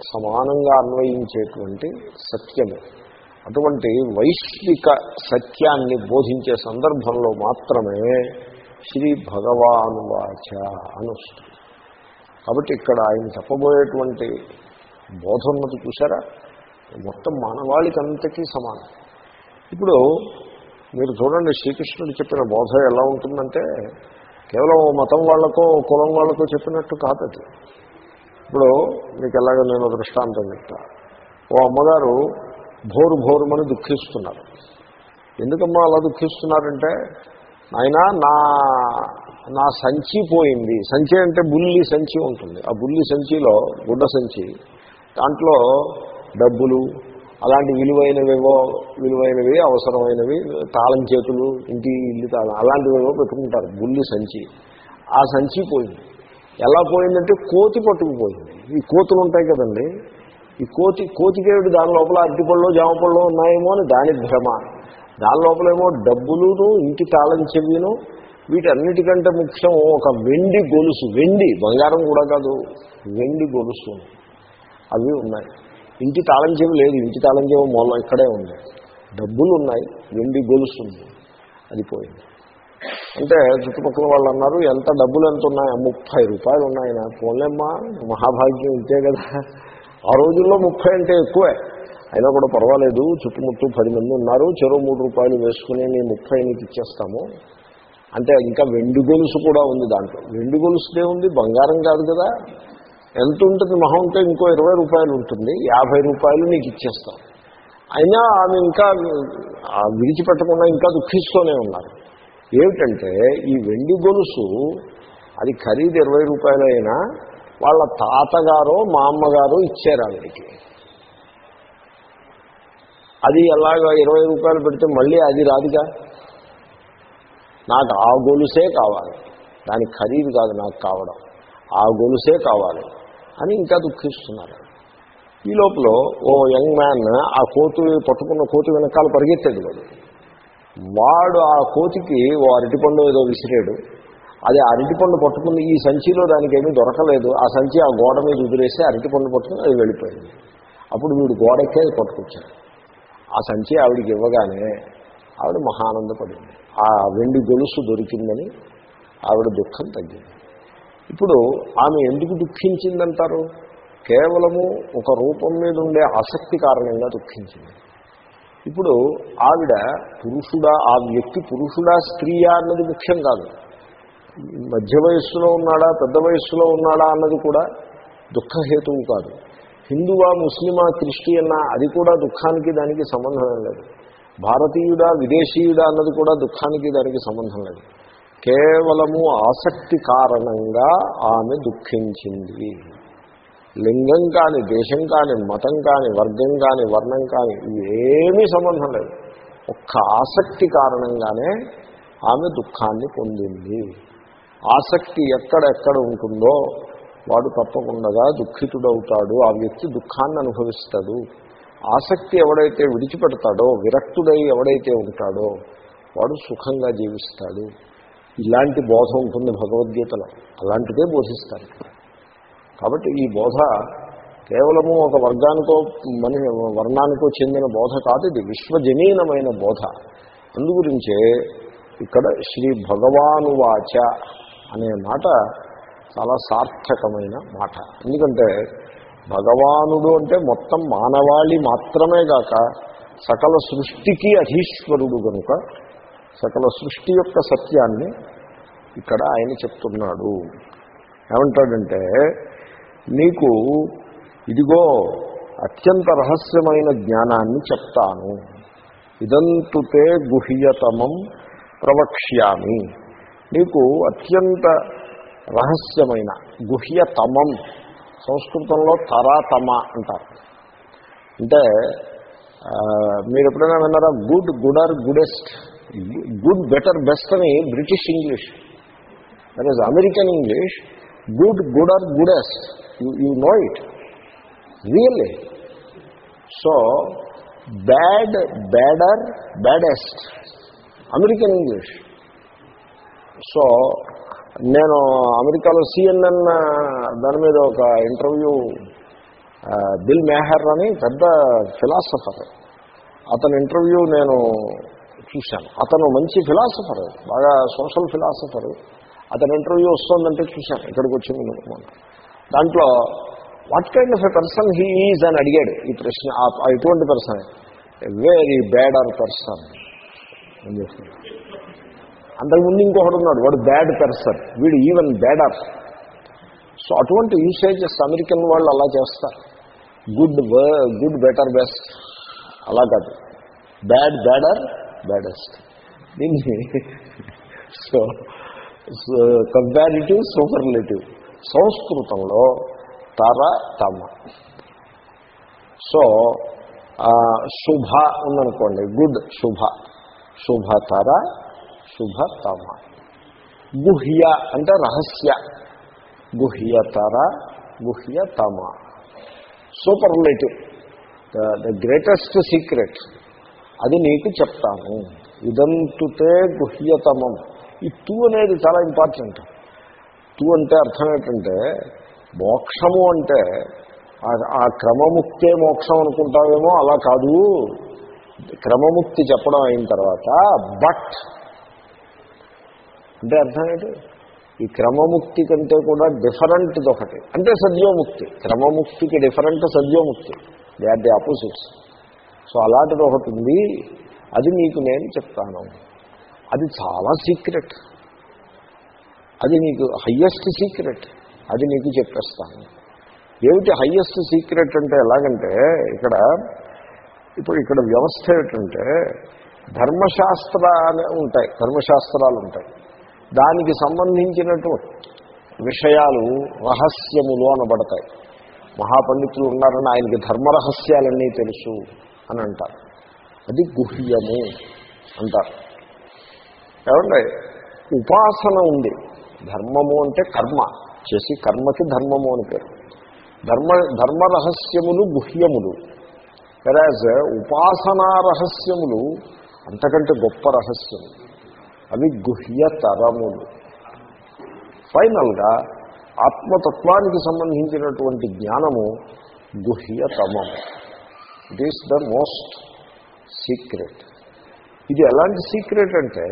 సమానంగా అన్వయించేటువంటి సత్యము. అటువంటి వైశ్విక సత్యాన్ని బోధించే సందర్భంలో మాత్రమే శ్రీ భగవానువాచ అని వస్తుంది కాబట్టి ఇక్కడ ఆయన చెప్పబోయేటువంటి బోధ ఉన్నది చూసారా మొత్తం మానవాళికంతకీ సమానం. ఇప్పుడు మీరు చూడండి శ్రీకృష్ణుడు చెప్పిన బోధ ఎలా ఉంటుందంటే కేవలం మతం వాళ్ళకో కులం వాళ్ళకో చెప్పినట్టు కాదు ఇప్పుడు మీకు ఎలాగో నేను దృష్టాంతం చెప్తా. ఓ అమ్మగారు భోరు భోరుమని దుఃఖిస్తున్నారు. ఎందుకమ్మా అలా దుఃఖిస్తున్నారంటే ఆయన నా నా సంచి పోయింది. సంచి అంటే బుల్లి సంచి ఉంటుంది. ఆ బుల్లి సంచిలో గుడ్డ సంచి దాంట్లో డబ్బులు అలాంటి విలువైనవేవో విలువైనవి అవసరమైనవి తాళం చేతులు ఇంటి ఇల్లు తాళం అలాంటివేవో పెట్టుకుంటారు బుల్లి సంచి. ఆ సంచి పోయింది. ఎలా పోయిందంటే కోతి పట్టుకుపోయింది ఈ కోతులు ఉంటాయి కదండి. ఈ కోతి కోతికేవిడు దాని లోపల అరటిపళ్ళు జామపళ్ళు ఉన్నాయేమో అని దాని భ్రమ. దాని లోపలేమో డబ్బులును ఇంటి తాళం చెవిను వీటన్నిటికంటే ముఖ్యం ఒక వెండి గొలుసు. వెండి బంగారం కూడా కాదు వెండి గొలుసు. అవి ఉన్నాయి. ఇంటి తాళం చెవి లేదు. ఇంటి తాళం చెవి మూలం ఇక్కడే ఉంది. డబ్బులు ఉన్నాయి. వెండి గొలుసు ఉంది. అది పోయింది. అంటే చుట్టుపక్కల వాళ్ళు అన్నారు ఎంత డబ్బులు ఎంత ఉన్నాయి? ముప్పై రూపాయలు ఉన్నాయి. నా పోలేమ్మా మహాభాగ్యం ఇంతే కదా. ఆ రోజుల్లో ముప్పై అంటే ఎక్కువే. అయినా కూడా పర్వాలేదు చుట్టుముట్టు పది మంది ఉన్నారు. చెరువు మూడు రూపాయలు వేసుకుని నేను ముప్పై నీకు ఇచ్చేస్తాము. అంటే ఇంకా వెండి గొలుసు కూడా ఉంది దాంట్లో. వెండి గొలుసుదే ఉంది బంగారం కాదు కదా. ఎంత ఉంటుంది? మహా ఉంటే ఇంకో ఇరవై రూపాయలు ఉంటుంది. యాభై రూపాయలు నీకు ఇచ్చేస్తాం. అయినా ఆమె ఇంకా విడిచిపెట్టకుండా ఇంకా దుఃఖిస్తూనే ఉన్నారు. ఏమిటంటే ఈ వెండి గొలుసు అది ఖరీదు ఇరవై రూపాయలైనా వాళ్ళ తాతగారో మా అమ్మగారో ఇచ్చారు ఆవిడికి అది ఎలాగ ఇరవై రూపాయలు పెడితే మళ్ళీ అది రాదుగా? నాకు ఆ గొలుసే కావాలి. దానికి ఖరీదు కాదు నాకు కావడం. ఆ గొలుసే కావాలి అని ఇంకా దుఃఖిస్తున్నారు. ఈ లోపల ఓ యంగ్ మ్యాన్ ఆ కోతు పట్టుకున్న కోతు వెనకాల పరిగెత్తాడు వాడు. వాడు ఆ కోతికి ఓ అరటిపండు ఏదో విసిరాడు. అది అరటిపండు పట్టుకుని ఈ సంచిలో దానికి ఏమీ దొరకలేదు. ఆ సంచి ఆ గోడ మీద వదిలేసి అరటిపండు పట్టుకుని అది వెళ్ళిపోయింది. అప్పుడు వీడు గోడకే అది పట్టుకొచ్చాడు. ఆ సంచి ఆవిడికి ఇవ్వగానే ఆవిడ మహానందపడింది. ఆ వెండి గొలుసు దొరికిందని ఆవిడ దుఃఖం తగ్గింది. ఇప్పుడు ఆమె ఎందుకు దుఃఖించిందంటారు? కేవలము ఒక రూపం మీద ఉండే ఆసక్తి కారణంగా దుఃఖించింది. ఇప్పుడు ఆవిడ పురుషుడా ఆ వ్యక్తి పురుషుడా స్త్రీయా అన్నది ముఖ్యం కాదు. మధ్య వయస్సులో ఉన్నాడా పెద్ద వయస్సులో ఉన్నాడా అన్నది కూడా దుఃఖహేతువు కాదు. హిందువా ముస్లిమా క్రిస్టియన్నా అది కూడా దుఃఖానికి దానికి సంబంధం లేదు. భారతీయుడా విదేశీయుడా అన్నది కూడా దుఃఖానికి దానికి సంబంధం లేదు. కేవలము ఆసక్తి కారణంగా ఆమె దుఃఖించింది. లింగం కాని దేశం కాని మతం కాని వర్గం కాని వర్ణం కాని ఏమీ సంబంధం లేదు. ఒక్క ఆసక్తి కారణంగానే ఆమె దుఃఖాన్ని పొందింది. ఆసక్తి ఎక్కడెక్కడ ఉంటుందో వాడు తప్పకుండా దుఃఖితుడవుతాడు. ఆ వ్యక్తి దుఃఖాన్ని అనుభవిస్తాడు. ఆసక్తి ఎవడైతే విడిచిపెడతాడో విరక్తుడై ఎవడైతే ఉంటాడో వాడు సుఖంగా జీవిస్తాడు. ఇలాంటి బోధ ఉంటుంది భగవద్గీతలో. అలాంటిదే బోధిస్తారు. కాబట్టి ఈ బోధ కేవలము ఒక వర్గానికో మన వర్ణానికో చెందిన బోధ కాదు ఇది విశ్వజనీనమైన బోధ. అందుగురించే ఇక్కడ శ్రీ భగవానువాచ అనే మాట చాలా సార్థకమైన మాట. ఎందుకంటే భగవానుడు అంటే మొత్తం మానవాళి మాత్రమే కాక సకల సృష్టికి అధీశ్వరుడు కనుక సకల సృష్టి యొక్క సత్యాన్ని ఇక్కడ ఆయన చెప్తున్నాడు. ఏమంటాడంటే నీకు ఇదిగో అత్యంత రహస్యమైన జ్ఞానాన్ని చెప్తాను. ఇదంతుతే గుహ్యతమం ప్రవక్ష్యామి. నీకు అత్యంత రహస్యమైన గుహ్యతమం సంస్కృతంలో తరాతమ అంటారు. అంటే మీరు ఎప్పుడైనా విన్నారా? Good gooder goodest. Good better best అని British English. That is American English. Good gooder goodest. You you know it really so bad badder baddest American English so నేను అమెరికాలో సిఎన్ఎన్ దాని మీద ఒక ఇంటర్వ్యూ బిల్ మెహర్ అని పెద్ద ఫిలాసఫర్. అతని interview నేను చూశాను. అతను మంచి ఫిలాసఫర్ బాగా సోషల్ ఫిలాసఫర్. అతని ఇంటర్వ్యూ వస్తుందంటే చూశాను. ఇక్కడికి వచ్చి మొన్న. దాంట్లో what kind of a person he is అని అడిగాడు ఈ ప్రశ్న ఎటువంటి పర్సన్ వెరీ బ్యాడర్ పర్సన్ అని చెప్తున్నాడు అంతకుముందు ఇంకొకడు ఉన్నాడు వాడు బ్యాడ్ పర్సన్ వీడు ఈవెన్ బ్యాడర్ సో అటువంటి యూసేజెస్ అమెరికన్ వాళ్ళు అలా చేస్తారు. గుడ్ గుడ్ బెటర్ బెస్ట్ అలా కాదు. బ్యాడ్ బ్యాడర్ బ్యాడెస్ట్ దీన్ని సో కంపారిటివ్ సూపర్లేటివ్ సంస్కృతంలో తర తమ. సో శుభ ఉందనుకోండి గుడ్ శుభ. శుభతర శుభతమ గుహ్య అంటే రహస్య. గుహ్యతర గుహ్యతమ సూపర్లేటివ్ ద గ్రేటెస్ట్ సీక్రెట్. అది నీకు చెప్తాను. ఇదంతుతే గుహ్యతమం. ఈ తూ అనేది చాలా ఇంపార్టెంట్. తూ అంటే అర్థం ఏంటంటే మోక్షము అంటే ఆ- క్రమముక్తే మోక్షం అనుకుంటావేమో అలా కాదు. క్రమముక్తి చెప్పడం అయిన తర్వాత బట్ అంటే అర్థం ఏంటి? ఈ క్రమముక్తి కంటే కూడా డిఫరెంట్ ఒకటి. అంటే సద్యోముక్తి. క్రమముక్తికి different సద్యోముక్తి. They are the opposites. So అలాంటిది ఒకటి ఉంది. అది మీకు నేను చెప్తాను. అది చాలా సీక్రెట్. అది నీకు హయ్యెస్ట్ సీక్రెట్ అది నీకు చెప్పేస్తాను. ఏమిటి హయ్యెస్ట్ సీక్రెట్ అంటే ఎలాగంటే ఇక్కడ ఇప్పుడు ఇక్కడ వ్యవస్థ ఏమిటంటే ధర్మశాస్త్రాలు ఉంటాయి ధర్మశాస్త్రాలు ఉంటాయి. దానికి సంబంధించినటువంటి విషయాలు రహస్యములు అనబడతాయి. మహాపండితులు ఉన్నారని ఆయనకి ధర్మరహస్యాలన్నీ తెలుసు అని అంటారు. అది గుహ్యము అంటారు. ఏమంటే ఉపాసన ఉంది. ధర్మము అంటే కర్మ. చేసి కర్మకి ధర్మము అని పేరు. ధర్మ ధర్మ రహస్యములు గుహ్యములు. వెరాజ్ ఉపాసనా రహస్యములు అంతకంటే గొప్ప రహస్యములు అవి గుహ్యతరములు. ఫైనల్గా ఆత్మతత్వానికి సంబంధించినటువంటి జ్ఞానము గుహ్యతమం. It is the most secret ఇది ఎలాంటి సీక్రెట్ అంటే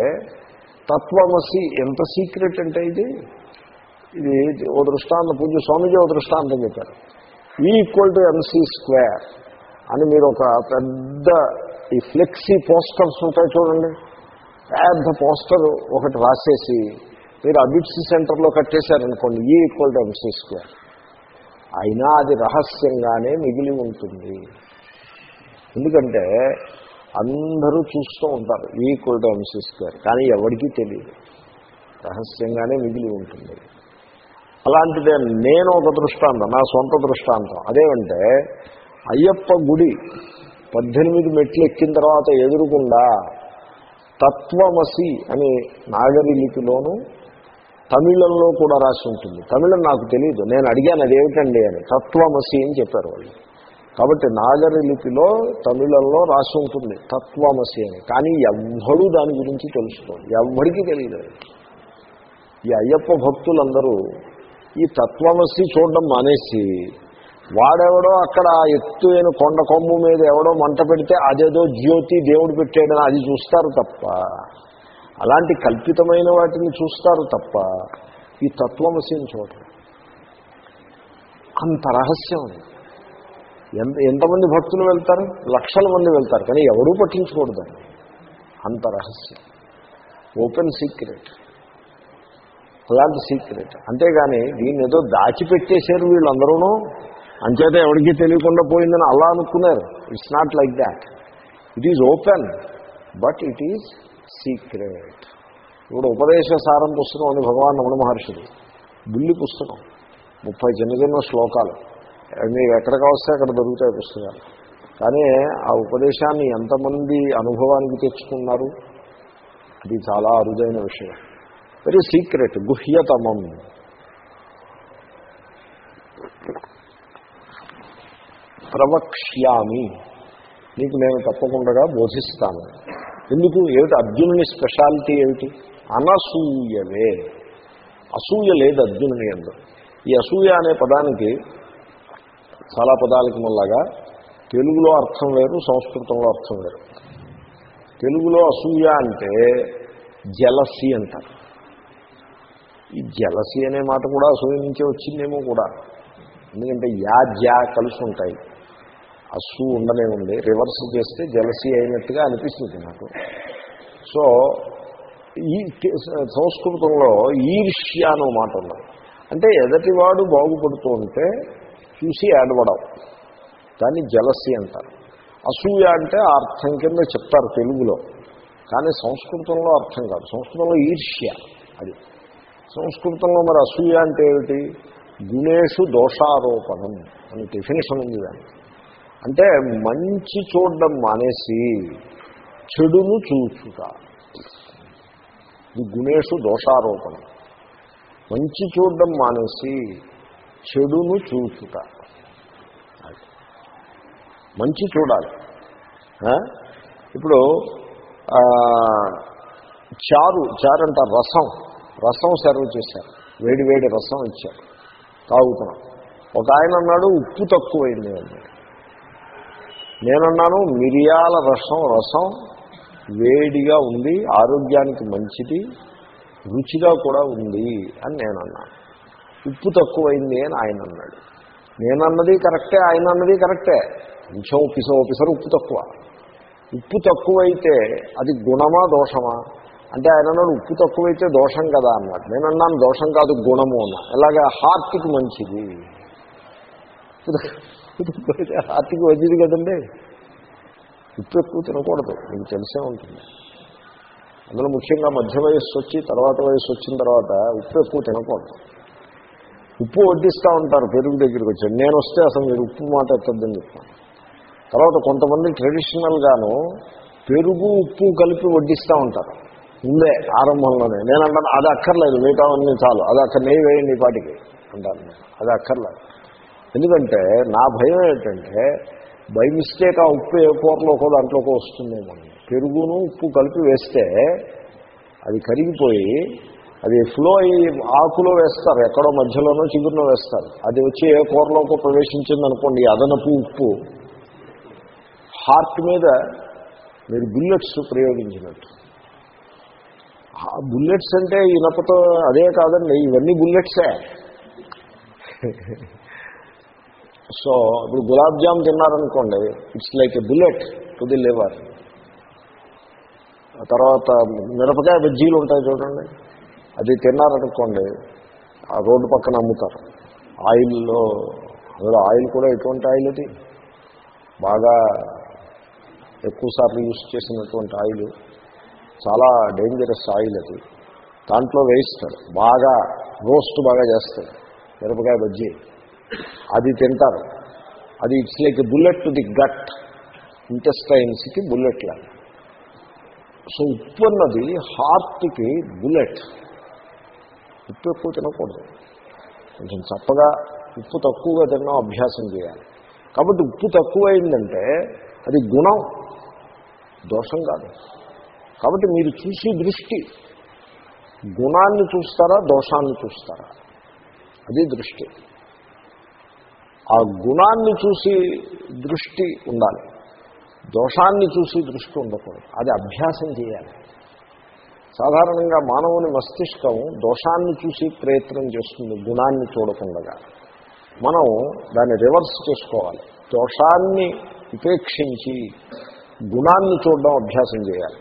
తత్వమసి ఎంత సీక్రెట్ అంటే ఇది? ఇది ఓ దృష్టాంతం పూజ స్వామిజీ ఓ దృష్టాంతం చెప్పారు. ఈ ఈక్వల్ టు ఎంసీ స్క్వేర్ అని మీరు ఒక పెద్ద ఈ ఫ్లెక్సీ పోస్టర్స్ ఉంటాయి చూడండి. పెద్ద పోస్టర్ ఒకటి రాసేసి మీరు అబిట్స్ సెంటర్లో కట్టేశారనుకోండి ఈ ఈక్వల్ టు ఎంసీ స్క్వేర్ అయినా అది రహస్యంగానే మిగిలి ఉంటుంది. ఎందుకంటే అందరూ చూస్తూ ఉంటారు. ఈక్వల్ టు ఎంసీస్ గారు. కానీ ఎవరికీ తెలియదు రహస్యంగానే మిగిలి ఉంటుంది. అలాంటిదే నేను ఒక దృష్టాంతం నా సొంత దృష్టాంతం. అదేమంటే అయ్యప్ప గుడి పద్దెనిమిది మెట్లు ఎక్కిన తర్వాత ఎదురుకుండా తత్వమసి అని నాగరి తమిళంలో కూడా రాసి ఉంటుంది. తమిళం నాకు తెలియదు నేను అడిగాను అదేమిటండి? అని. తత్వమసి అని చెప్పారు వాళ్ళు. కాబట్టి నాగరి లిపిలో తమిళంలో రాసి ఉంటుంది తత్వమసి అని. కానీ ఎవ్వడూ దాని గురించి తెలుసుకోడు ఎవ్వడికి తెలియదు. ఈ అయ్యప్ప భక్తులందరూ ఈ తత్వమసి చూడడం మానేసి వాడెవడో అక్కడ ఎత్తైన కొండ కొమ్ము మీద ఎవడో మంట పెడితే అదేదో జ్యోతి దేవుడు పెట్టాడని అది చూస్తారు తప్ప అలాంటి కల్పితమైన వాటిని చూస్తారు తప్ప ఈ తత్వమసిని చూడరు. అంత రహస్యం ఉంది ఎంత ఎంతమంది భక్తులు వెళ్తారు? లక్షల మంది వెళ్తారు కానీ ఎవరూ పట్టించకూడదు అంత రహస్యం. ఓపెన్ సీక్రెట్ అలాంటి సీక్రెట్ అంతేగాని దీన్ని ఏదో దాచిపెట్టేశారు వీళ్ళందరూనూ. అంచేత ఎవరికి తెలియకుండా పోయిందని అలా అనుకున్నారు. It's not like that it is open but it is secret ఇప్పుడు ఉపదేశ సారం పుస్తకం అని భగవాన్ రమణ మహర్షుడు బుల్లి పుస్తకం. ముప్పై చిన్న చిన్న శ్లోకాలు. మీరు ఎక్కడికి వస్తే అక్కడ దొరుకుతాయి పుస్తకాలు. కానీ ఆ ఉపదేశాన్ని ఎంతమంది అనుభవానికి తెచ్చుకున్నారు? అది చాలా అరుదైన విషయం. వెరీ సీక్రెట్ గుహ్యతమం. ప్రవక్ష్యామి. నీకు నేను తప్పకుండా బోధిస్తాను. ఎందుకు? ఏమిటి? అర్జునుని స్పెషాలిటీ ఏమిటి? అనసూయవే అసూయ లేదు అర్జునుని ఎందు ఈ అసూయ అనే పదానికి చాలా పదాలకి మళ్ళాగా తెలుగులో అర్థం వేరు సంస్కృతంలో అర్థం వేరు. తెలుగులో అసూయ అంటే జలసి అంటారు. ఈ జలసి అనే మాట కూడా అసూయ నుంచే వచ్చిందేమో కూడా. ఎందుకంటే యా జా కలిసి ఉంటాయి. అసూ ఉండనే ఉంది. రివర్స్ చేస్తే జలసి అయినట్టుగా అనిపిస్తుంది నాకు. సో ఈ సంస్కృతంలో ఈర్ష్య అనే మాట ఉన్నది. అంటే ఎదటివాడు బాగుపడుతూ ఉంటే చూసి ఏడవడం దాన్ని జలసి అంటారు. అసూయ అంటే ఆ అర్థం కింద చెప్తారు తెలుగులో. కానీ సంస్కృతంలో అర్థం కాదు. సంస్కృతంలో ఈర్ష్య అది. సంస్కృతంలో మరి అసూయ అంటే ఏమిటి? గుణేషు దోషారోపణం అని డెఫినేషన్ ఉంది దానికి. అంటే మంచి చూడడం మానేసి చెడును చూచుట. ఇది గుణేషు దోషారోపణం. మంచి చూడడం మానేసి చెడును చూచుట. మంచి చూడాలి. ఇప్పుడు చారు చారు అంటారు రసం. రసం సర్వ్ చేశారు. వేడి వేడి రసం ఇచ్చారు. తాగుతున్నాం. ఒక ఆయన అన్నాడు ఉప్పు తక్కువైంది అన్నాడు. నేనన్నాను మిరియాల రసం రసం వేడిగా ఉంది ఆరోగ్యానికి మంచిది రుచిగా కూడా ఉంది అని నేను అన్నాను ఉప్పు తక్కువైంది అని ఆయన అన్నాడు. నేనన్నది కరెక్టే ఆయన అన్నది కరెక్టే. కొంచెం పిస పిసరు ఉప్పు తక్కువ. ఉప్పు తక్కువైతే అది గుణమా దోషమా? అంటే ఆయన అన్నాడు ఉప్పు తక్కువైతే దోషం కదా అన్నాడు. నేను అన్నాను దోషం కాదు గుణము అన్నా. ఇలాగా హార్ట్కి మంచిది. హార్ట్కి మంచిది కదండి. ఉప్పు ఎక్కువ తినకూడదు. మీకు తెలిసే ఉంటుంది. అందులో ముఖ్యంగా మధ్య వయస్సు వచ్చి తర్వాత వయస్సు వచ్చిన తర్వాత ఉప్పు ఎక్కువ తినకూడదు. ఉప్పు వడ్డిస్తూ ఉంటారు పెరుగు దగ్గరికి వచ్చి. నేను వస్తే అసలు మీరు ఉప్పు మాట ఎత్తద్దని చెప్తాను. తర్వాత కొంతమంది ట్రెడిషనల్గాను పెరుగు ఉప్పు కలిపి వడ్డిస్తూ ఉంటారు. ముందే ఆరంభంలోనే. నేను అంటాను అది అక్కర్లేదు మిగతావన్నీ చాలు. అది అక్కడ నెయ్యి వేయండి పాటికి అంటాను నేను. అది అక్కర్లేదు. ఎందుకంటే నా భయం ఏంటంటే బై మిస్టేక్ ఆ ఉప్పు ఏ కూరలోకో దాంట్లోకి వస్తుందేమో పెరుగును ఉప్పు కలిపి వేస్తే అది కరిగిపోయి అది ఫ్లో అయ్యి ఆకులో వేస్తారు ఎక్కడో మధ్యలోనో చిగురులో వేస్తారు. అది వచ్చి ఏ కూరలోకి ప్రవేశించింది అనుకోండి అదనపు ఉప్పు. హార్ట్ మీద మీరు బుల్లెట్స్ ప్రయోగించినట్టు. బుల్లెట్స్ అంటే ఇనపతో అదే కాదండి ఇవన్నీ బుల్లెట్సే. సో ఇప్పుడు gulab jam తిన్నారనుకోండి it's like a bullet to the liver తర్వాత మిరపకాయ బజ్జీలు ఉంటాయి చూడండి. అది తిన్నారనుకోండి ఆ రోడ్డు పక్కన అమ్ముతారు. ఆయిల్లో అందులో ఆయిల్ కూడా ఎటువంటి ఆయిల్ అది? బాగా ఎక్కువ సార్లు యూస్ చేసినటువంటి ఆయిల్. చాలా డేంజరస్ ఆయిల్ అది. దాంట్లో వేయిస్తాడు బాగా రోస్ట్ బాగా చేస్తాడు మిరపకాయ బజ్జీ. అది తింటారు. అది it's like bullet to the gut ఇంటెస్టైన్స్కి bullet లాగా. సో ఉప్పు అన్నది హార్ట్కి బుల్లెట్ ఉప్పు ఎక్కువ తినకూడదు. కొంచెం చప్పగా ఉప్పు తక్కువగా తినడం అభ్యాసం చేయాలి. కాబట్టి ఉప్పు తక్కువైందంటే అది గుణం దోషం కాదు. కాబట్టి మీరు చూసి దృష్టి గుణాన్ని చూస్తారా దోషాన్ని చూస్తారా? అది దృష్టి. ఆ గుణాన్ని చూసి దృష్టి ఉండాలి. దోషాన్ని చూసి దృష్టి ఉండకూడదు. అది అభ్యాసం చేయాలి. సాధారణంగా మానవుని మస్తిష్కం దోషాన్ని చూసి ప్రయత్నం చేస్తుంది గుణాన్ని చూడకుండా మనం దాన్ని రివర్స్ చేసుకోవాలి. దోషాన్ని ఉపేక్షించి గుణాన్ని చూడడం అభ్యాసం చేయాలి.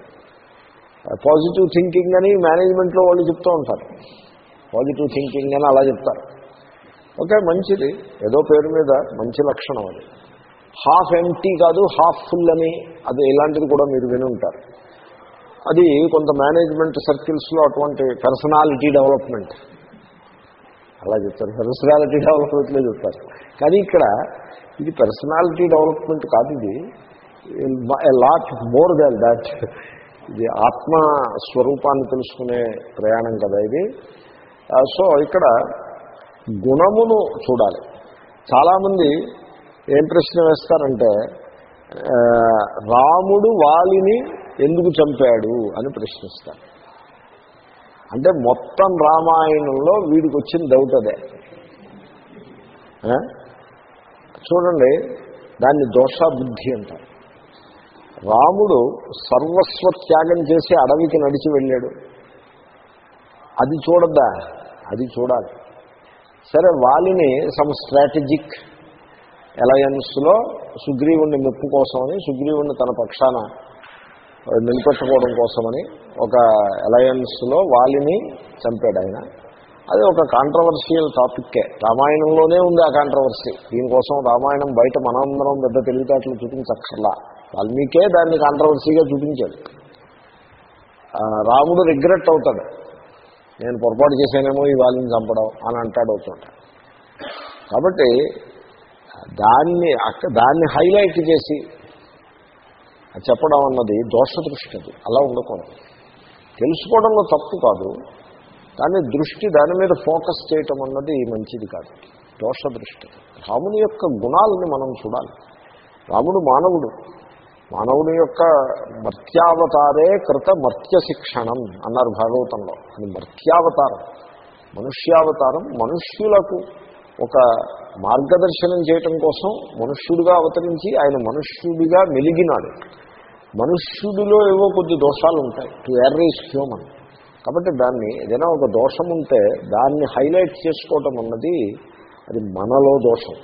పాజిటివ్ థింకింగ్ అని మేనేజ్మెంట్లో వాళ్ళు చెప్తూ ఉంటారు. పాజిటివ్ థింకింగ్ అని అలా చెప్తారు. ఓకే మంచిది. ఏదో పేరు మీద మంచి లక్షణం అది. హాఫ్ ఎంటీ కాదు హాఫ్ ఫుల్ అని అది ఇలాంటిది కూడా మీరు విని ఉంటారు అది కొంత మేనేజ్మెంట్ సర్కిల్స్లో అటువంటి పర్సనాలిటీ డెవలప్మెంట్ అలా చెప్తారు. పర్సనాలిటీ డెవలప్మెంట్లో చెప్తారు. కానీ ఇక్కడ ఇది పర్సనాలిటీ డెవలప్మెంట్ కాదు ఇది. లాట్ మోర్ దాన్ దాట్ ఇది ఆత్మ స్వరూపాన్ని తెలుసుకునే ప్రయాణం కదా ఇది. సో ఇక్కడ గుణమును చూడాలి. చాలామంది ఏం ప్రశ్న వేస్తారంటే రాముడు వాలిని ఎందుకు చంపాడు అని ప్రశ్నిస్తాను అంటే మొత్తం రామాయణంలో వీడికి వచ్చిన డౌట్ అదే. చూడండి దాన్ని దోషాబుద్ధి అంటారు. రాముడు సర్వస్వ త్యాగం చేసి అడవికి నడిచి వెళ్ళాడు. అది చూడద్దా? అది చూడాలి. సరే వాలిని సమ్ స్ట్రాటజిక్ అలయన్స్లో సుగ్రీవుణ్ణి మెప్పు కోసమని సుగ్రీవుణ్ణి తన పక్షాన నిలబెట్టుకోవడం కోసమని ఒక అలయన్స్లో వాలిని చంపాడు ఆయన. అది ఒక కాంట్రవర్షియల్ టాపిక్కే రామాయణంలోనే ఉంది ఆ కాంట్రవర్సీ దీనికోసం రామాయణం బయట మనందరం పెద్ద తెలివితేటలు చూపించక్కర్లా. వాల్మీకే దాన్ని కాంట్రవర్సీగా చూపించాడు. రాముడు రిగ్రెట్ అవుతాడు. నేను పొరపాటు చేశానేమో ఈ వాళ్ళని చంపడం అని అంటాడు అవుతుంట కాబట్టి దాన్ని అక్క దాన్ని హైలైట్ చేసి చెప్పడం అన్నది దోష దృష్టి అది. అలా ఉండకూడదు. తెలుసుకోవడంలో తప్పు కాదు. కానీ దృష్టి దాని మీద ఫోకస్ చేయటం అన్నది మంచిది కాదు. దోష దృష్టి. రాముని యొక్క గుణాలని మనం చూడాలి. రాముడు మానవుడు. మానవుని యొక్క మర్త్యావతారే కృత మర్త్య శిక్షణం అన్నారు భాగవతంలో. అది మర్త్యావతారం. మనుష్యావతారం. మనుష్యులకు ఒక మార్గదర్శనం చేయటం కోసం మనుష్యుడిగా అవతరించి ఆయన మనుష్యుడిగా మెలిగినాడు. మనుష్యుడిలో ఏవో కొద్ది దోషాలు ఉంటాయి టు ఎర్రేజ్ హ్యూమన్ కాబట్టి దాన్ని ఏదైనా ఒక దోషం ఉంటే దాన్ని హైలైట్ చేసుకోవటం అన్నది అది మనలో దోషం.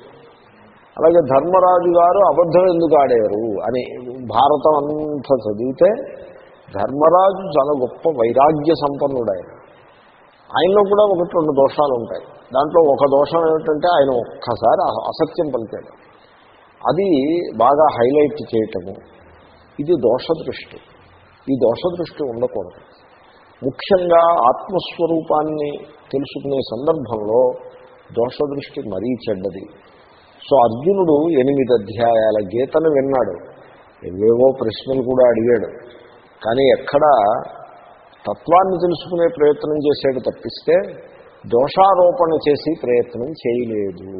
అలాగే ధర్మరాజు గారు అబద్ధం ఎందుకు ఆడారు అని భారతం అంతా చదివితే ధర్మరాజు చాలా గొప్ప వైరాగ్య సంపన్నుడు ఆయన ఆయనలో కూడా ఒకటి రెండు దోషాలు ఉంటాయి దాంట్లో ఒక దోషం ఏమిటంటే ఆయన ఒక్కసారి అసత్యం పలికాడు. అది బాగా హైలైట్ చేయటము. ఇది దోషదృష్టి. ఈ దోషదృష్టి ఉండకూడదు. ముఖ్యంగా ఆత్మస్వరూపాన్ని తెలుసుకునే సందర్భంలో దోషదృష్టి మరీ చెడ్డది. సో అర్జునుడు ఎనిమిది అధ్యాయాల గీతను విన్నాడు. ఏవేవో ప్రశ్నలు కూడా అడిగాడు. కానీ ఎక్కడా తత్వాన్ని తెలుసుకునే ప్రయత్నం చేశాడు తప్పిస్తే దోషారోపణ చేసి ప్రయత్నం చేయలేదు.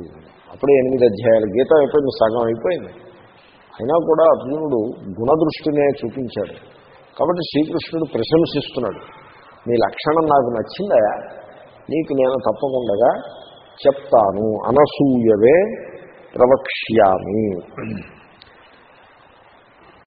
అప్పుడే ఎనిమిది అధ్యాయాల గీత అయిపోయింది సగం అయిపోయింది. అయినా కూడా అర్జునుడు గుణదృష్టినే చూపించాడు. కాబట్టి శ్రీకృష్ణుడు ప్రశంసిస్తున్నాడు. నీ లక్షణం నాకు నచ్చిందా? నీకు నేను తప్పకుండా చెప్తాను. అనసూయవే ప్రవక్ష్యామి.